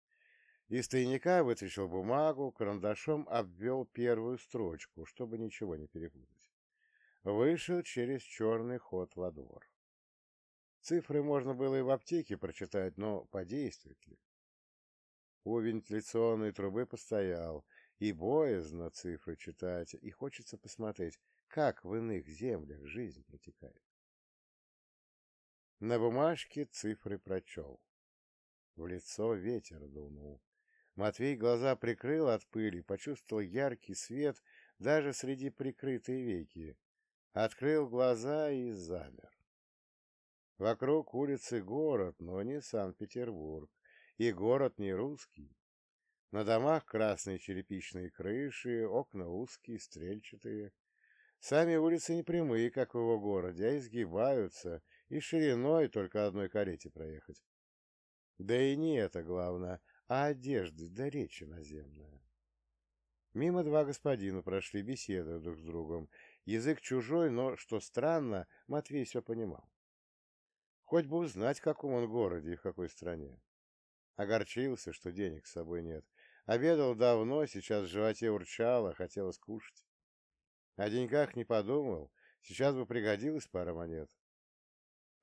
Из тайника вытащил бумагу, карандашом обвел первую строчку, чтобы ничего не перепутать. Вышел через черный ход во двор. Цифры можно было и в аптеке прочитать, но подействует ли? У вентиляционной трубы постоял, и боязно цифры читать, и хочется посмотреть, как в иных землях жизнь протекает. На бумажке цифры прочел. В лицо ветер дунул. Матвей глаза прикрыл от пыли, почувствовал яркий свет даже среди прикрытой веки. Открыл глаза и замер. Вокруг улицы город, но не Санкт-Петербург, и город не русский. На домах красные черепичные крыши, окна узкие, стрельчатые. Сами улицы не прямые, как в его городе, а изгибаются, и шириной только одной карете проехать. Да и не это главное, а одежды да речи наземная. Мимо два господина прошли, беседуя друг с другом. Язык чужой, но, что странно, Матвей все понимал. Хоть бы узнать, в каком он городе и в какой стране. Огорчился, что денег с собой нет. Обедал давно, сейчас в животе урчало, хотелось кушать. О деньгах не подумал, сейчас бы пригодилась пара монет.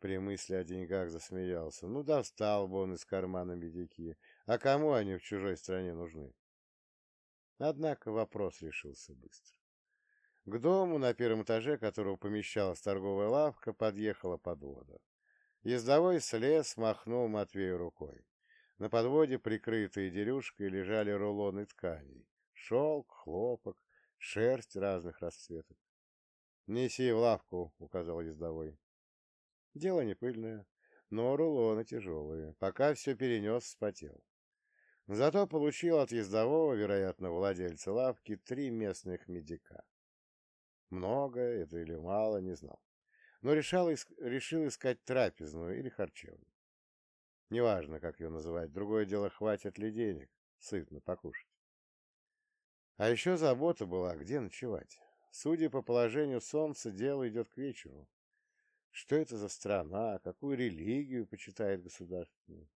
При мысли о деньгах засмеялся. Ну, достал бы он из кармана медики. А кому они в чужой стране нужны? Однако вопрос решился быстро. К дому, на первом этаже которого помещалась торговая лавка, подъехала подвода. Ездовой слез махнул Матвею рукой. На подводе, прикрытые дерюшкой, лежали рулоны тканей. Шелк, хлопок, шерсть разных расцветок. «Неси в лавку», — указал ездовой. Дело не пыльное, но рулоны тяжелые. Пока все перенес, вспотел. Зато получил от ездового, вероятно, владельца лавки, три местных медика. Много это или мало, не знал. Но решал, решил искать трапезную или харчевню. Неважно, как ее называть, другое дело, хватит ли денег, сытно покушать. А еще забота была, где ночевать. Судя по положению солнца, дело идет к вечеру. Что это за страна, какую религию почитает государственную?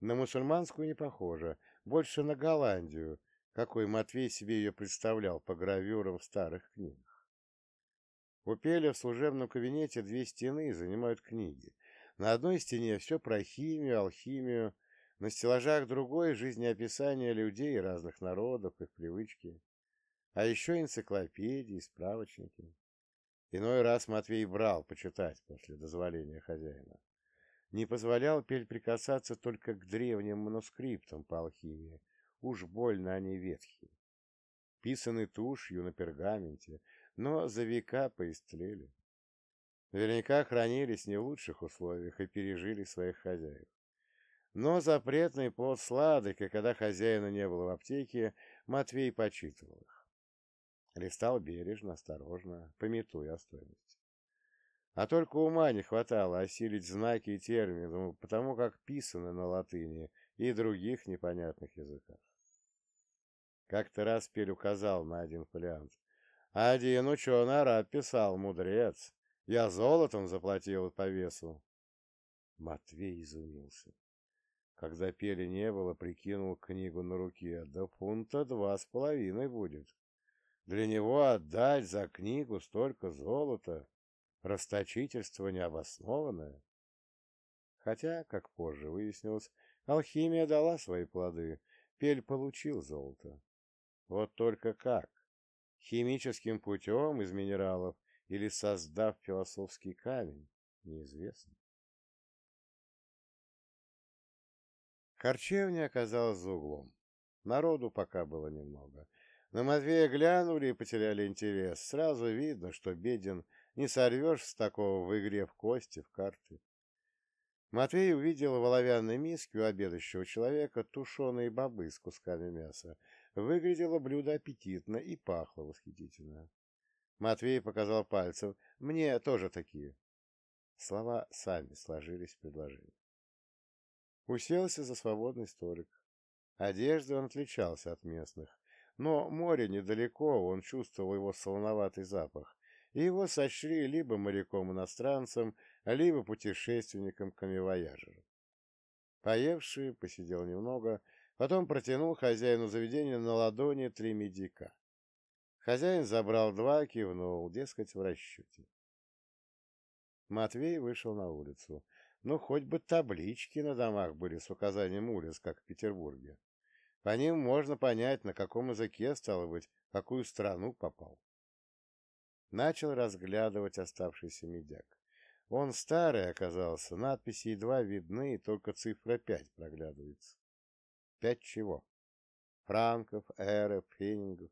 На мусульманскую не похоже, больше на Голландию, какой Матвей себе ее представлял по гравюрам в старых книгах. У Пеля в служебном кабинете две стены занимают книги. На одной стене все про химию, алхимию, на стеллажах другой — жизнеописание людей разных народов, их привычки. А еще энциклопедии, справочники. Иной раз Матвей брал почитать после дозволения хозяина не позволял Пель прикасаться только к древним манускриптам по алхимии, уж больно они ветхие. Писаны тушью на пергаменте, но за века поистлели. Наверняка хранились не в лучших условиях и пережили своих хозяев. Но запретный плод сладок, и когда хозяина не было в аптеке, Матвей почитывал их. Листал бережно, осторожно, пометуя о стоимости. А только ума не хватало осилить знаки и термины, потому как писаны на латыни и других непонятных языках. Как-то раз Пель указал на один фолиант. «Один ученый араб писал, мудрец. Я золотом заплатил по весу». Матвей изумился. Когда Пели не было, прикинул книгу на руке. Да фунта два с половиной будет. Для него отдать за книгу столько золота Расточительство необоснованное. Хотя, как позже выяснилось, алхимия дала свои плоды, Пель получил золото. Вот только как? Химическим путем из минералов или создав философский камень? Неизвестно. Харчевня оказалась за углом. Народу пока было немного. На Матвея глянули и потеряли интерес. Сразу видно, что беден не сорвешь с такого в игре в кости, в карты. Матвей увидел в оловянной миске у обедающего человека тушеные бобы с кусками мяса. Выглядело блюдо аппетитно и пахло восхитительно. Матвей показал пальцем. «Мне тоже такие». Слова сами сложились в предложение. Уселся за свободный столик. Одежды он отличался от местных, но море недалеко, он чувствовал его солоноватый запах, и его сочли либо моряком-иностранцем, либо путешественником-камевояжером. Поевший, посидел немного, потом протянул хозяину заведения на ладони три медика. Хозяин забрал два, кивнул, дескать, в расчете. Матвей вышел на улицу. Ну, хоть бы таблички на домах были с указанием улиц, как в Петербурге. По ним можно понять, на каком языке, стало быть, в какую страну попал. Начал разглядывать оставшийся медяк. Он старый оказался, надписи едва видны, только цифра пять проглядывается. Пять чего? Франков, эров, фенингов.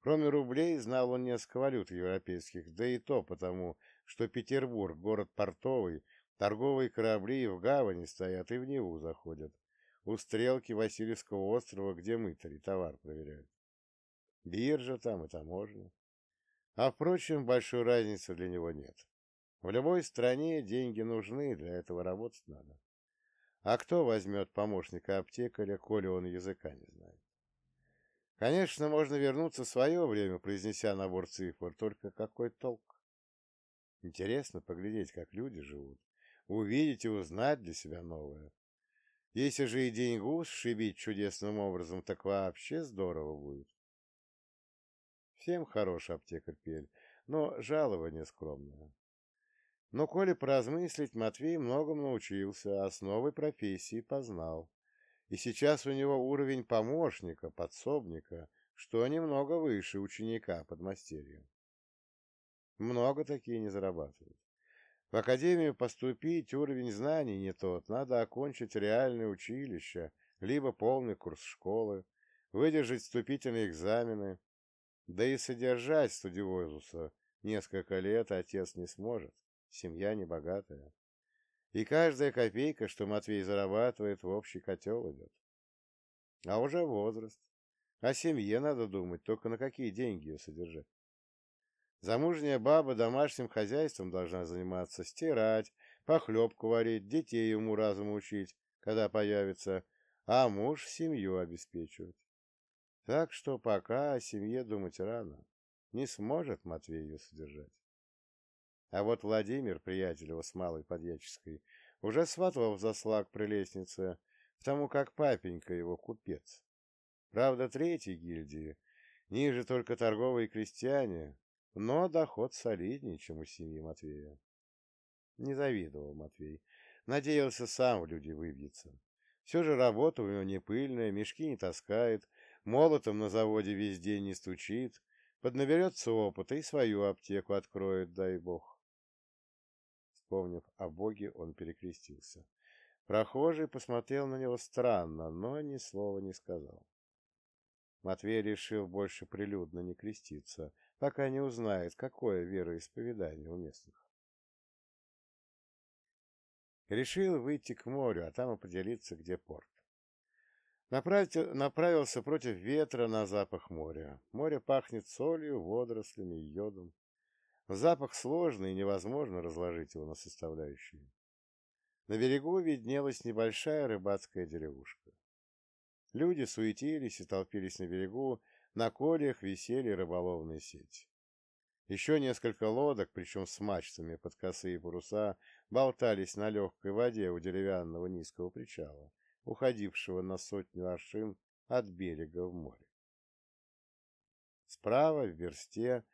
Кроме рублей, знал он несколько валют европейских, да и то потому, что Петербург, город портовый, торговые корабли и в гавани стоят, и в Неву заходят. У стрелки Васильевского острова, где мытари товар проверяют. Биржа там и таможня. А, впрочем, большой разницы для него нет. В любой стране деньги нужны, для этого работать надо. А кто возьмет помощника аптекаря, коли он языка не знает? Конечно, можно вернуться в свое время, произнеся набор цифр, только какой толк? Интересно поглядеть, как люди живут, увидеть и узнать для себя новое. Если же и деньгу сшибить чудесным образом, так вообще здорово будет. Всем хорош аптекарь Пель, но жалование скромное. Но, коли поразмыслить, Матвей многому научился, основы профессии познал. И сейчас у него уровень помощника, подсобника, что немного выше ученика подмастерья. Много такие не зарабатывают. В академию поступить уровень знаний не тот, надо окончить реальное училище, либо полный курс школы, выдержать вступительные экзамены, да и содержать студиозуса несколько лет отец не сможет, семья небогатая. И каждая копейка, что Матвей зарабатывает, в общий котел идет. А уже возраст. О семье надо думать, только на какие деньги ее содержать. Замужняя баба домашним хозяйством должна заниматься, стирать, похлебку варить, детей ему разуму учить, когда появится, а муж семью обеспечивать. Так что пока о семье думать рано. Не сможет Матвей ее содержать. А вот Владимир, приятель его с Малой Подьяческой, уже сватал в заслаг при лестнице, потому как папенька его купец. Правда, третьей гильдии, ниже только торговые крестьяне, но доход солиднее, чем у семьи Матвея. Не завидовал Матвей. Надеялся сам в люди выбьется. Все же работа у него не пыльная, мешки не таскает, молотом на заводе весь день не стучит, поднаберется опыта и свою аптеку откроет, дай бог. Вспомнив о Боге, он перекрестился. Прохожий посмотрел на него странно, но ни слова не сказал. Матвей решил больше прилюдно не креститься, пока не узнает, какое вероисповедание у местных. Решил выйти к морю, а там определиться, где порт. Направился против ветра на запах моря. Море пахнет солью, водорослями и йодом. Запах сложный, и невозможно разложить его на составляющие. На берегу виднелась небольшая рыбацкая деревушка. Люди суетились и толпились на берегу, на кольях висели рыболовные сети. Еще несколько лодок, причем с мачтами под косые паруса, болтались на легкой воде у деревянного низкого причала, уходившего на сотню аршин от берега в море. Справа, в версте,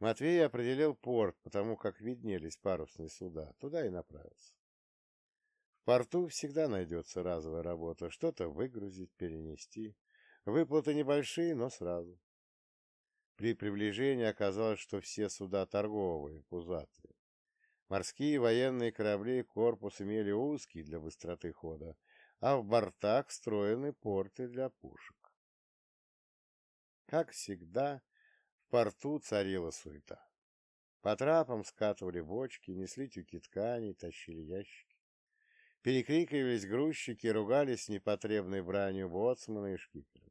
Матвей определил порт, потому как виднелись парусные суда. Туда и направился. В порту всегда найдется разовая работа. Что-то выгрузить, перенести. Выплаты небольшие, но сразу. При приближении оказалось, что все суда торговые, пузатые. Морские военные корабли корпус имели узкий для быстроты хода, а в бортах встроены порты для пушек. Как всегда, в порту царила суета. По трапам скатывали бочки, несли тюки тканей, тащили ящики. Перекрикивались грузчики, ругались непотребной бранью боцмана и шкиперы.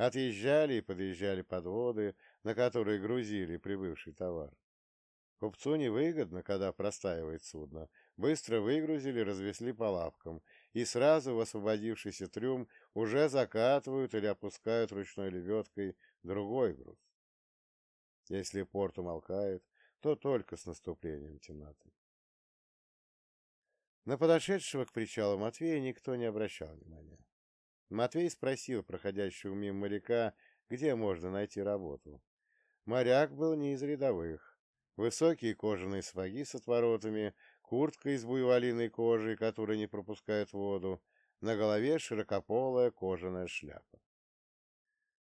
Отъезжали и подъезжали подводы, на которые грузили прибывший товар. Купцу невыгодно, когда простаивает судно. Быстро выгрузили, развесли по лавкам, и сразу в освободившийся трюм уже закатывают или опускают ручной лебедкой другой груз. Если порт умолкает, то только с наступлением темноты. На подошедшего к причалу Матвея никто не обращал внимания. Матвей спросил проходящего мимо моряка, где можно найти работу. Моряк был не из рядовых. Высокие кожаные сапоги с отворотами, куртка из буйволиной кожи, которая не пропускает воду, на голове широкополая кожаная шляпа.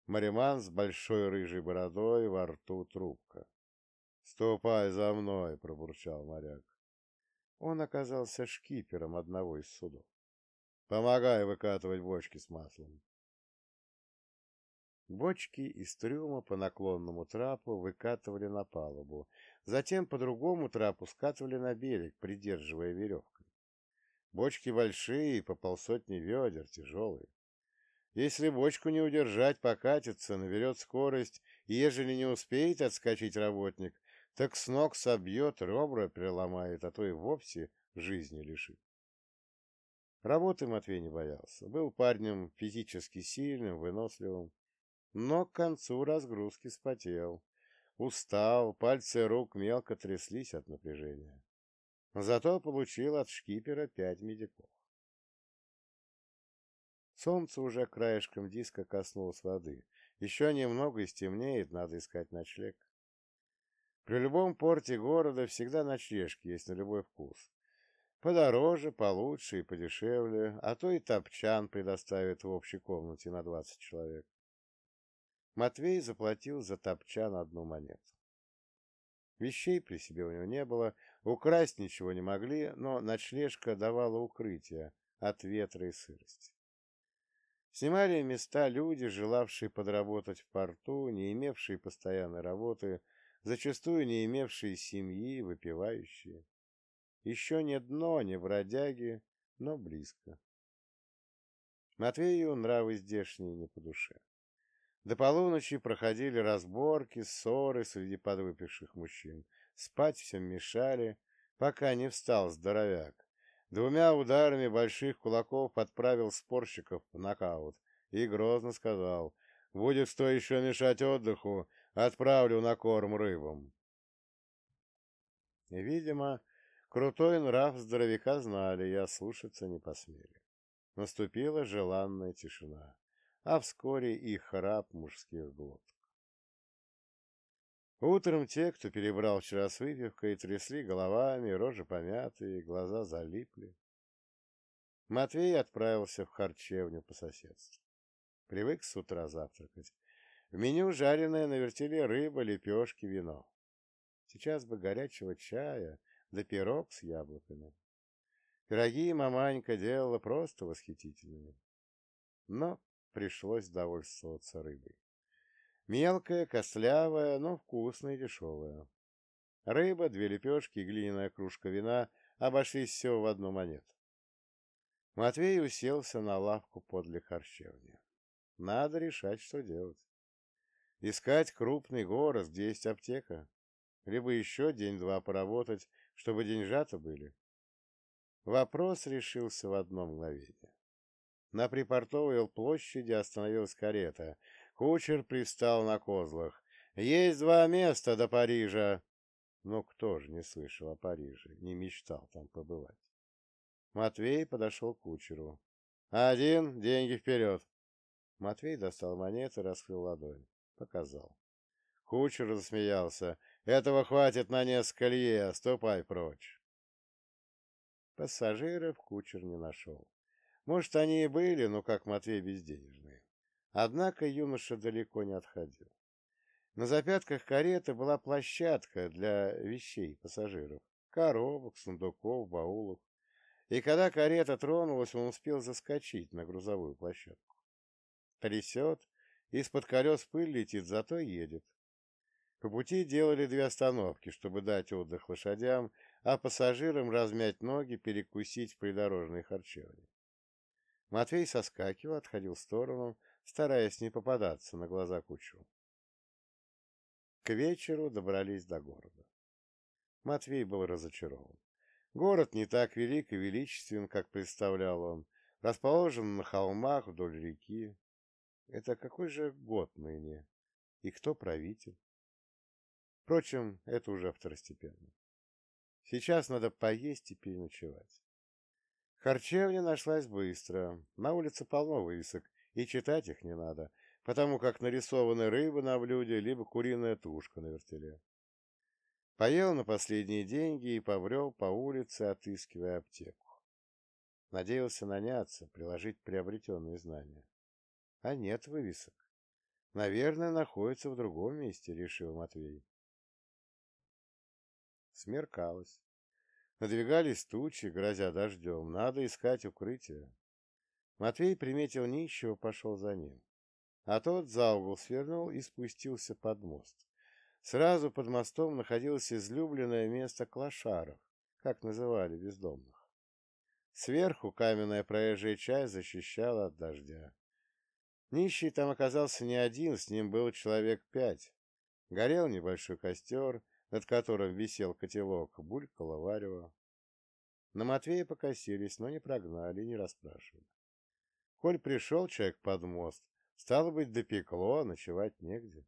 Мариман с большой рыжей бородой, во рту трубка. «Ступай за мной!» — пробурчал моряк. Он оказался шкипером одного из судов. «Помогай выкатывать бочки с маслом». Бочки из трюма по наклонному трапу выкатывали на палубу, затем по другому трапу скатывали на берег, придерживая веревкой. Бочки большие, по полсотни ведер, тяжелые. Если бочку не удержать, покатится, наберет скорость, и ежели не успеет отскочить работник, так с ног собьет, ребра переломает, а то и вовсе жизни лишит. Работы Матвей не боялся. Был парнем физически сильным, выносливым, но к концу разгрузки спотел. Устал, пальцы рук мелко тряслись от напряжения. Зато получил от шкипера пять медиков. Солнце уже краешком диска коснулось воды. Еще немного и стемнеет, надо искать ночлег. При любом порте города всегда ночлежки есть на любой вкус. Подороже, получше и подешевле, а то и топчан предоставит в общей комнате на двадцать человек. Матвей заплатил за топчан одну монету. Вещей при себе у него не было, украсть ничего не могли, но ночлежка давала укрытие от ветра и сырости. Снимали места люди, желавшие подработать в порту, не имевшие постоянной работы, зачастую не имевшие семьи, выпивающие. Еще не дно, не бродяги, но близко. Матвею нравы здешние не по душе. До полуночи проходили разборки, ссоры среди подвыпивших мужчин. Спать всем мешали, пока не встал здоровяк. Двумя ударами больших кулаков подправил спорщиков в нокаут и грозно сказал, «Будет что еще мешать отдыху, отправлю на корм рыбам». Видимо, крутой нрав здоровяка знали и ослушаться не посмели. Наступила желанная тишина а вскоре и храп мужских глоток. Утром те, кто перебрал вчера с выпивкой, трясли головами, рожи помятые, глаза залипли. Матвей отправился в харчевню по соседству. Привык с утра завтракать. В меню жареная на вертеле рыба, лепешки, вино. Сейчас бы горячего чая, да пирог с яблоками. Пироги маманька делала просто восхитительными. Но пришлось довольствоваться рыбой. Мелкая, костлявая, но вкусная и дешевая. Рыба, две лепешки и глиняная кружка вина обошлись все в одну монету. Матвей уселся на лавку подле харчевни. Надо решать, что делать. Искать крупный город, где есть аптека. Либо еще день-два поработать, чтобы деньжата были. Вопрос решился в одно мгновение. На припортовой площади остановилась карета. Кучер пристал на козлах. «Есть два места до Парижа!» Но кто же не слышал о Париже, не мечтал там побывать? Матвей подошел к кучеру. «Один, деньги вперед!» Матвей достал монеты, раскрыл ладонь. Показал. Кучер засмеялся. «Этого хватит на несколько лье, ступай прочь!» Пассажиров кучер не нашел. Может, они и были, но как Матвей безденежные. Однако юноша далеко не отходил. На запятках кареты была площадка для вещей пассажиров. Коробок, сундуков, баулов. И когда карета тронулась, он успел заскочить на грузовую площадку. Трясет, из-под колес пыль летит, зато едет. По пути делали две остановки, чтобы дать отдых лошадям, а пассажирам размять ноги, перекусить в придорожной харчевне. Матвей соскакивал, отходил в сторону, стараясь не попадаться на глаза кучу. К вечеру добрались до города. Матвей был разочарован. Город не так велик и величествен, как представлял он, расположен на холмах вдоль реки. Это какой же год ныне? И кто правитель? Впрочем, это уже второстепенно. Сейчас надо поесть и переночевать. Харчевня нашлась быстро. На улице полно вывесок, и читать их не надо, потому как нарисованы рыба на блюде, либо куриная тушка на вертеле. Поел на последние деньги и побрел по улице, отыскивая аптеку. Надеялся наняться, приложить приобретенные знания. А нет вывесок. Наверное, находится в другом месте, решил Матвей. Смеркалось. Надвигались тучи, грозя дождем. Надо искать укрытие. Матвей приметил нищего, пошел за ним. А тот за угол свернул и спустился под мост. Сразу под мостом находилось излюбленное место клошаров, как называли бездомных. Сверху каменная проезжая часть защищала от дождя. Нищий там оказался не один, с ним было человек пять. Горел небольшой костер, над которым висел котелок, булькало варево. На Матвея покосились, но не прогнали, не расспрашивали. Коль пришел человек под мост, стало быть, допекло, ночевать негде.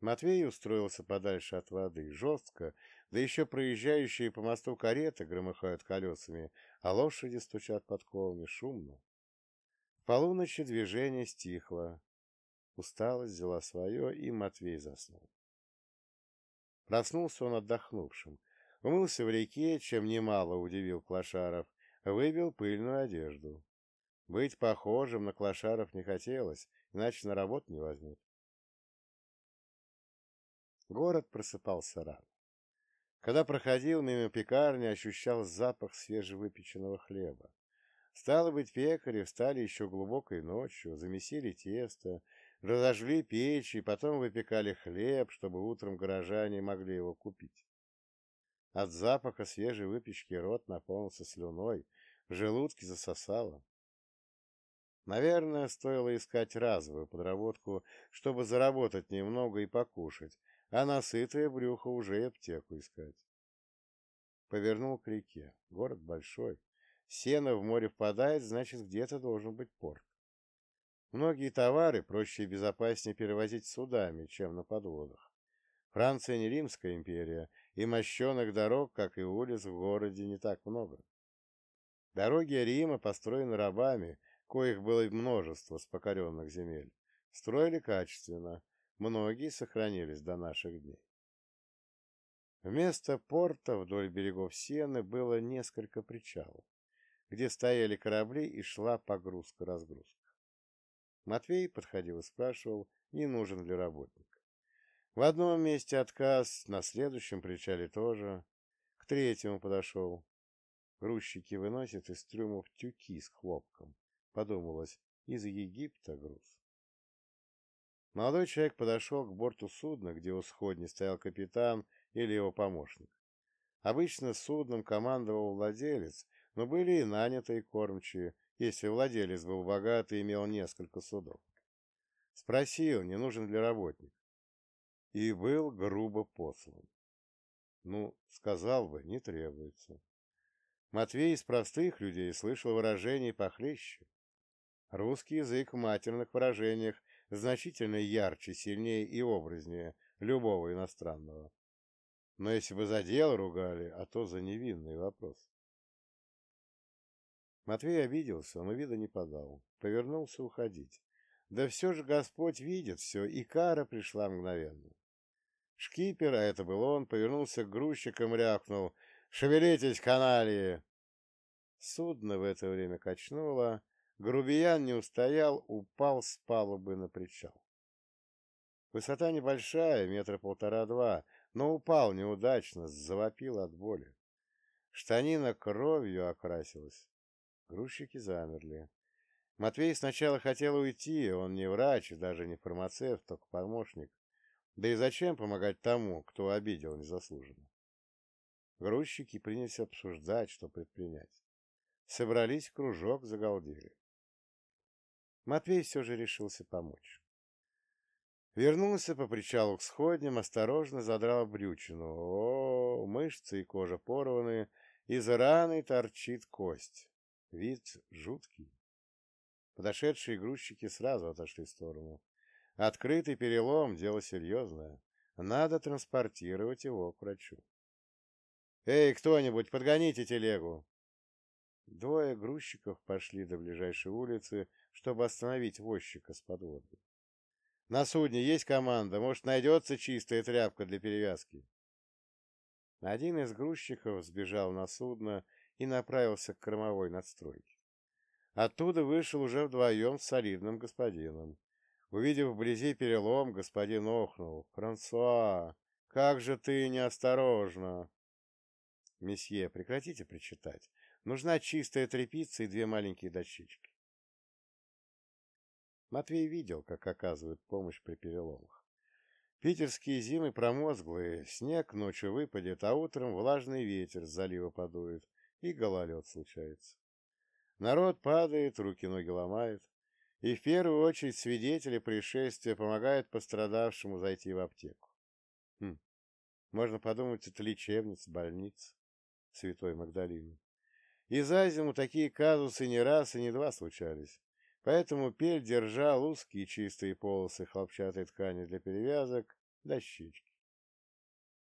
Матвей устроился подальше от воды, жестко, да еще проезжающие по мосту кареты громыхают колесами, а лошади стучат подковами, шумно. В полуночи движение стихло, усталость взяла свое, и Матвей заснул. Проснулся он отдохнувшим. Умылся в реке, чем немало удивил Клашаров, выбил пыльную одежду. Быть похожим на Клашаров не хотелось, иначе на работу не возьмут. Город просыпался рано. Когда проходил мимо пекарни, ощущал запах свежевыпеченного хлеба. Стало быть, пекари встали еще глубокой ночью, замесили тесто, разожгли печь и потом выпекали хлеб, чтобы утром горожане могли его купить. От запаха свежей выпечки рот наполнился слюной, в желудке засосало. Наверное, стоило искать разовую подработку, чтобы заработать немного и покушать, а на сытое брюхо уже аптеку искать. Повернул к реке. Город большой. Сено в море впадает, значит, где-то должен быть порт. Многие товары проще и безопаснее перевозить судами, чем на подводах. Франция не Римская империя, и мощенных дорог, как и улиц, в городе не так много. Дороги Рима построены рабами, коих было множество с покоренных земель. Строили качественно, многие сохранились до наших дней. Вместо порта вдоль берегов Сены было несколько причалов, где стояли корабли и шла погрузка-разгрузка. Матвей подходил и спрашивал, не нужен ли работник. В одном месте отказ, на следующем причале тоже. К третьему подошел. Грузчики выносят из трюмов тюки с хлопком. Подумалось, из Египта груз. Молодой человек подошел к борту судна, где у сходни стоял капитан или его помощник. Обычно судном командовал владелец, но были и нанятые кормчие, если владелец был богат и имел несколько судов. Спросил, не нужен ли работник. И был грубо послан. Ну, сказал бы, не требуется. Матвей из простых людей слышал выражение похлеще. Русский язык в матерных выражениях значительно ярче, сильнее и образнее любого иностранного. Но если бы за дело ругали, а то за невинный вопрос. Матвей обиделся, но вида не подал. Повернулся уходить. Да все же Господь видит все, и кара пришла мгновенно. Шкипер, а это был он, повернулся к грузчикам рявкнул «Шевелитесь, каналии!» Судно в это время качнуло, грубиян не устоял, упал с палубы на причал. Высота небольшая, метра полтора-два, но упал неудачно, завопил от боли. Штанина кровью окрасилась. Грузчики замерли. Матвей сначала хотел уйти, он не врач, даже не фармацевт, только помощник. Да и зачем помогать тому, кто обидел незаслуженно? Грузчики принялись обсуждать, что предпринять. Собрались в кружок, загалдели. Матвей все же решился помочь. Вернулся по причалу к сходням, осторожно задрал брючину. О, мышцы и кожа порваны, из раны торчит кость. Вид жуткий. Подошедшие грузчики сразу отошли в сторону. Открытый перелом — дело серьезное. Надо транспортировать его к врачу. «Эй, кто-нибудь, подгоните телегу!» Двое грузчиков пошли до ближайшей улицы, чтобы остановить возчика с подводой. «На судне есть команда, может, найдется чистая тряпка для перевязки?» Один из грузчиков сбежал на судно и направился к кормовой надстройке. Оттуда вышел уже вдвоем с солидным господином. Увидев вблизи перелом, господин охнул. «Франсуа, как же ты неосторожно!» «Месье, прекратите причитать. Нужна чистая тряпица и две маленькие дощечки». Матвей видел, как оказывают помощь при переломах. Питерские зимы промозглые, снег ночью выпадет, а утром влажный ветер с залива подует, и гололед случается. Народ падает, руки-ноги ломает. И в первую очередь свидетели происшествия помогают пострадавшему зайти в аптеку. Хм. Можно подумать, это лечебница, больница Святой Магдалины. И за зиму такие казусы не раз и не два случались. Поэтому Пель держал узкие чистые полосы хлопчатой ткани для перевязок, дощечки.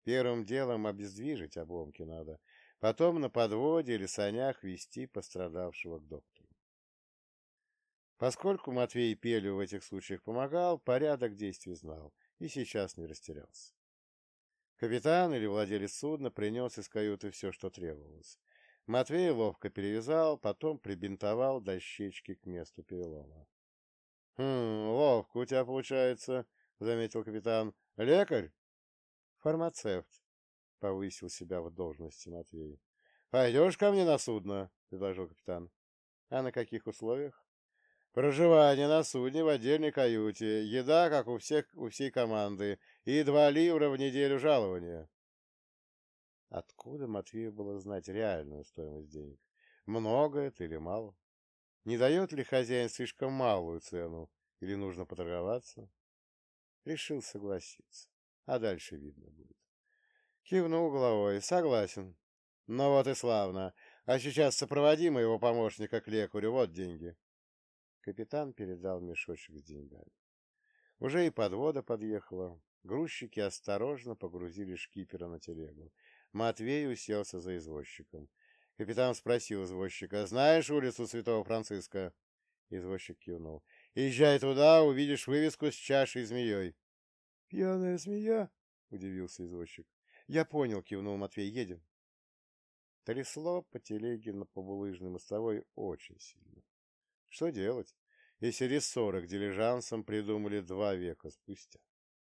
Первым делом обездвижить обломки надо, потом на подводе или санях вести пострадавшего к доктору. Поскольку Матвей Пелю в этих случаях помогал, порядок действий знал и сейчас не растерялся. Капитан или владелец судна принес из каюты все, что требовалось. Матвей ловко перевязал, потом прибинтовал дощечки к месту перелома. — Хм, ловко у тебя получается, — заметил капитан. — Лекарь? Фармацевт, — повысил себя в должности Матвей. — Пойдешь ко мне на судно? — предложил капитан. — А на каких условиях? — Проживание на судне в отдельной каюте, еда, как у всех, у всей команды, и два ливра в неделю жалования. Откуда Матвею было знать реальную стоимость денег? Много это или мало? Не дает ли хозяин слишком малую цену, или нужно поторговаться? Решил согласиться, а дальше видно будет. Кивнул головой. Согласен. Ну вот и славно. А сейчас сопроводи моего помощника к лекарю. Вот деньги. Капитан передал мешочек с деньгами. Уже и подвода подъехала. Грузчики осторожно погрузили шкипера на телегу. Матвей уселся за извозчиком. Капитан спросил извозчика, «Знаешь улицу Святого Франциска?» Извозчик кивнул. «Езжай туда, увидишь вывеску с чашей змеей». «Пьяная змея?» — удивился извозчик. «Я понял», — кивнул Матвей, — «едем». Трясло по телеге на побулыжной мостовой очень сильно. Что делать, если рессоры к дилижансам придумали два века спустя?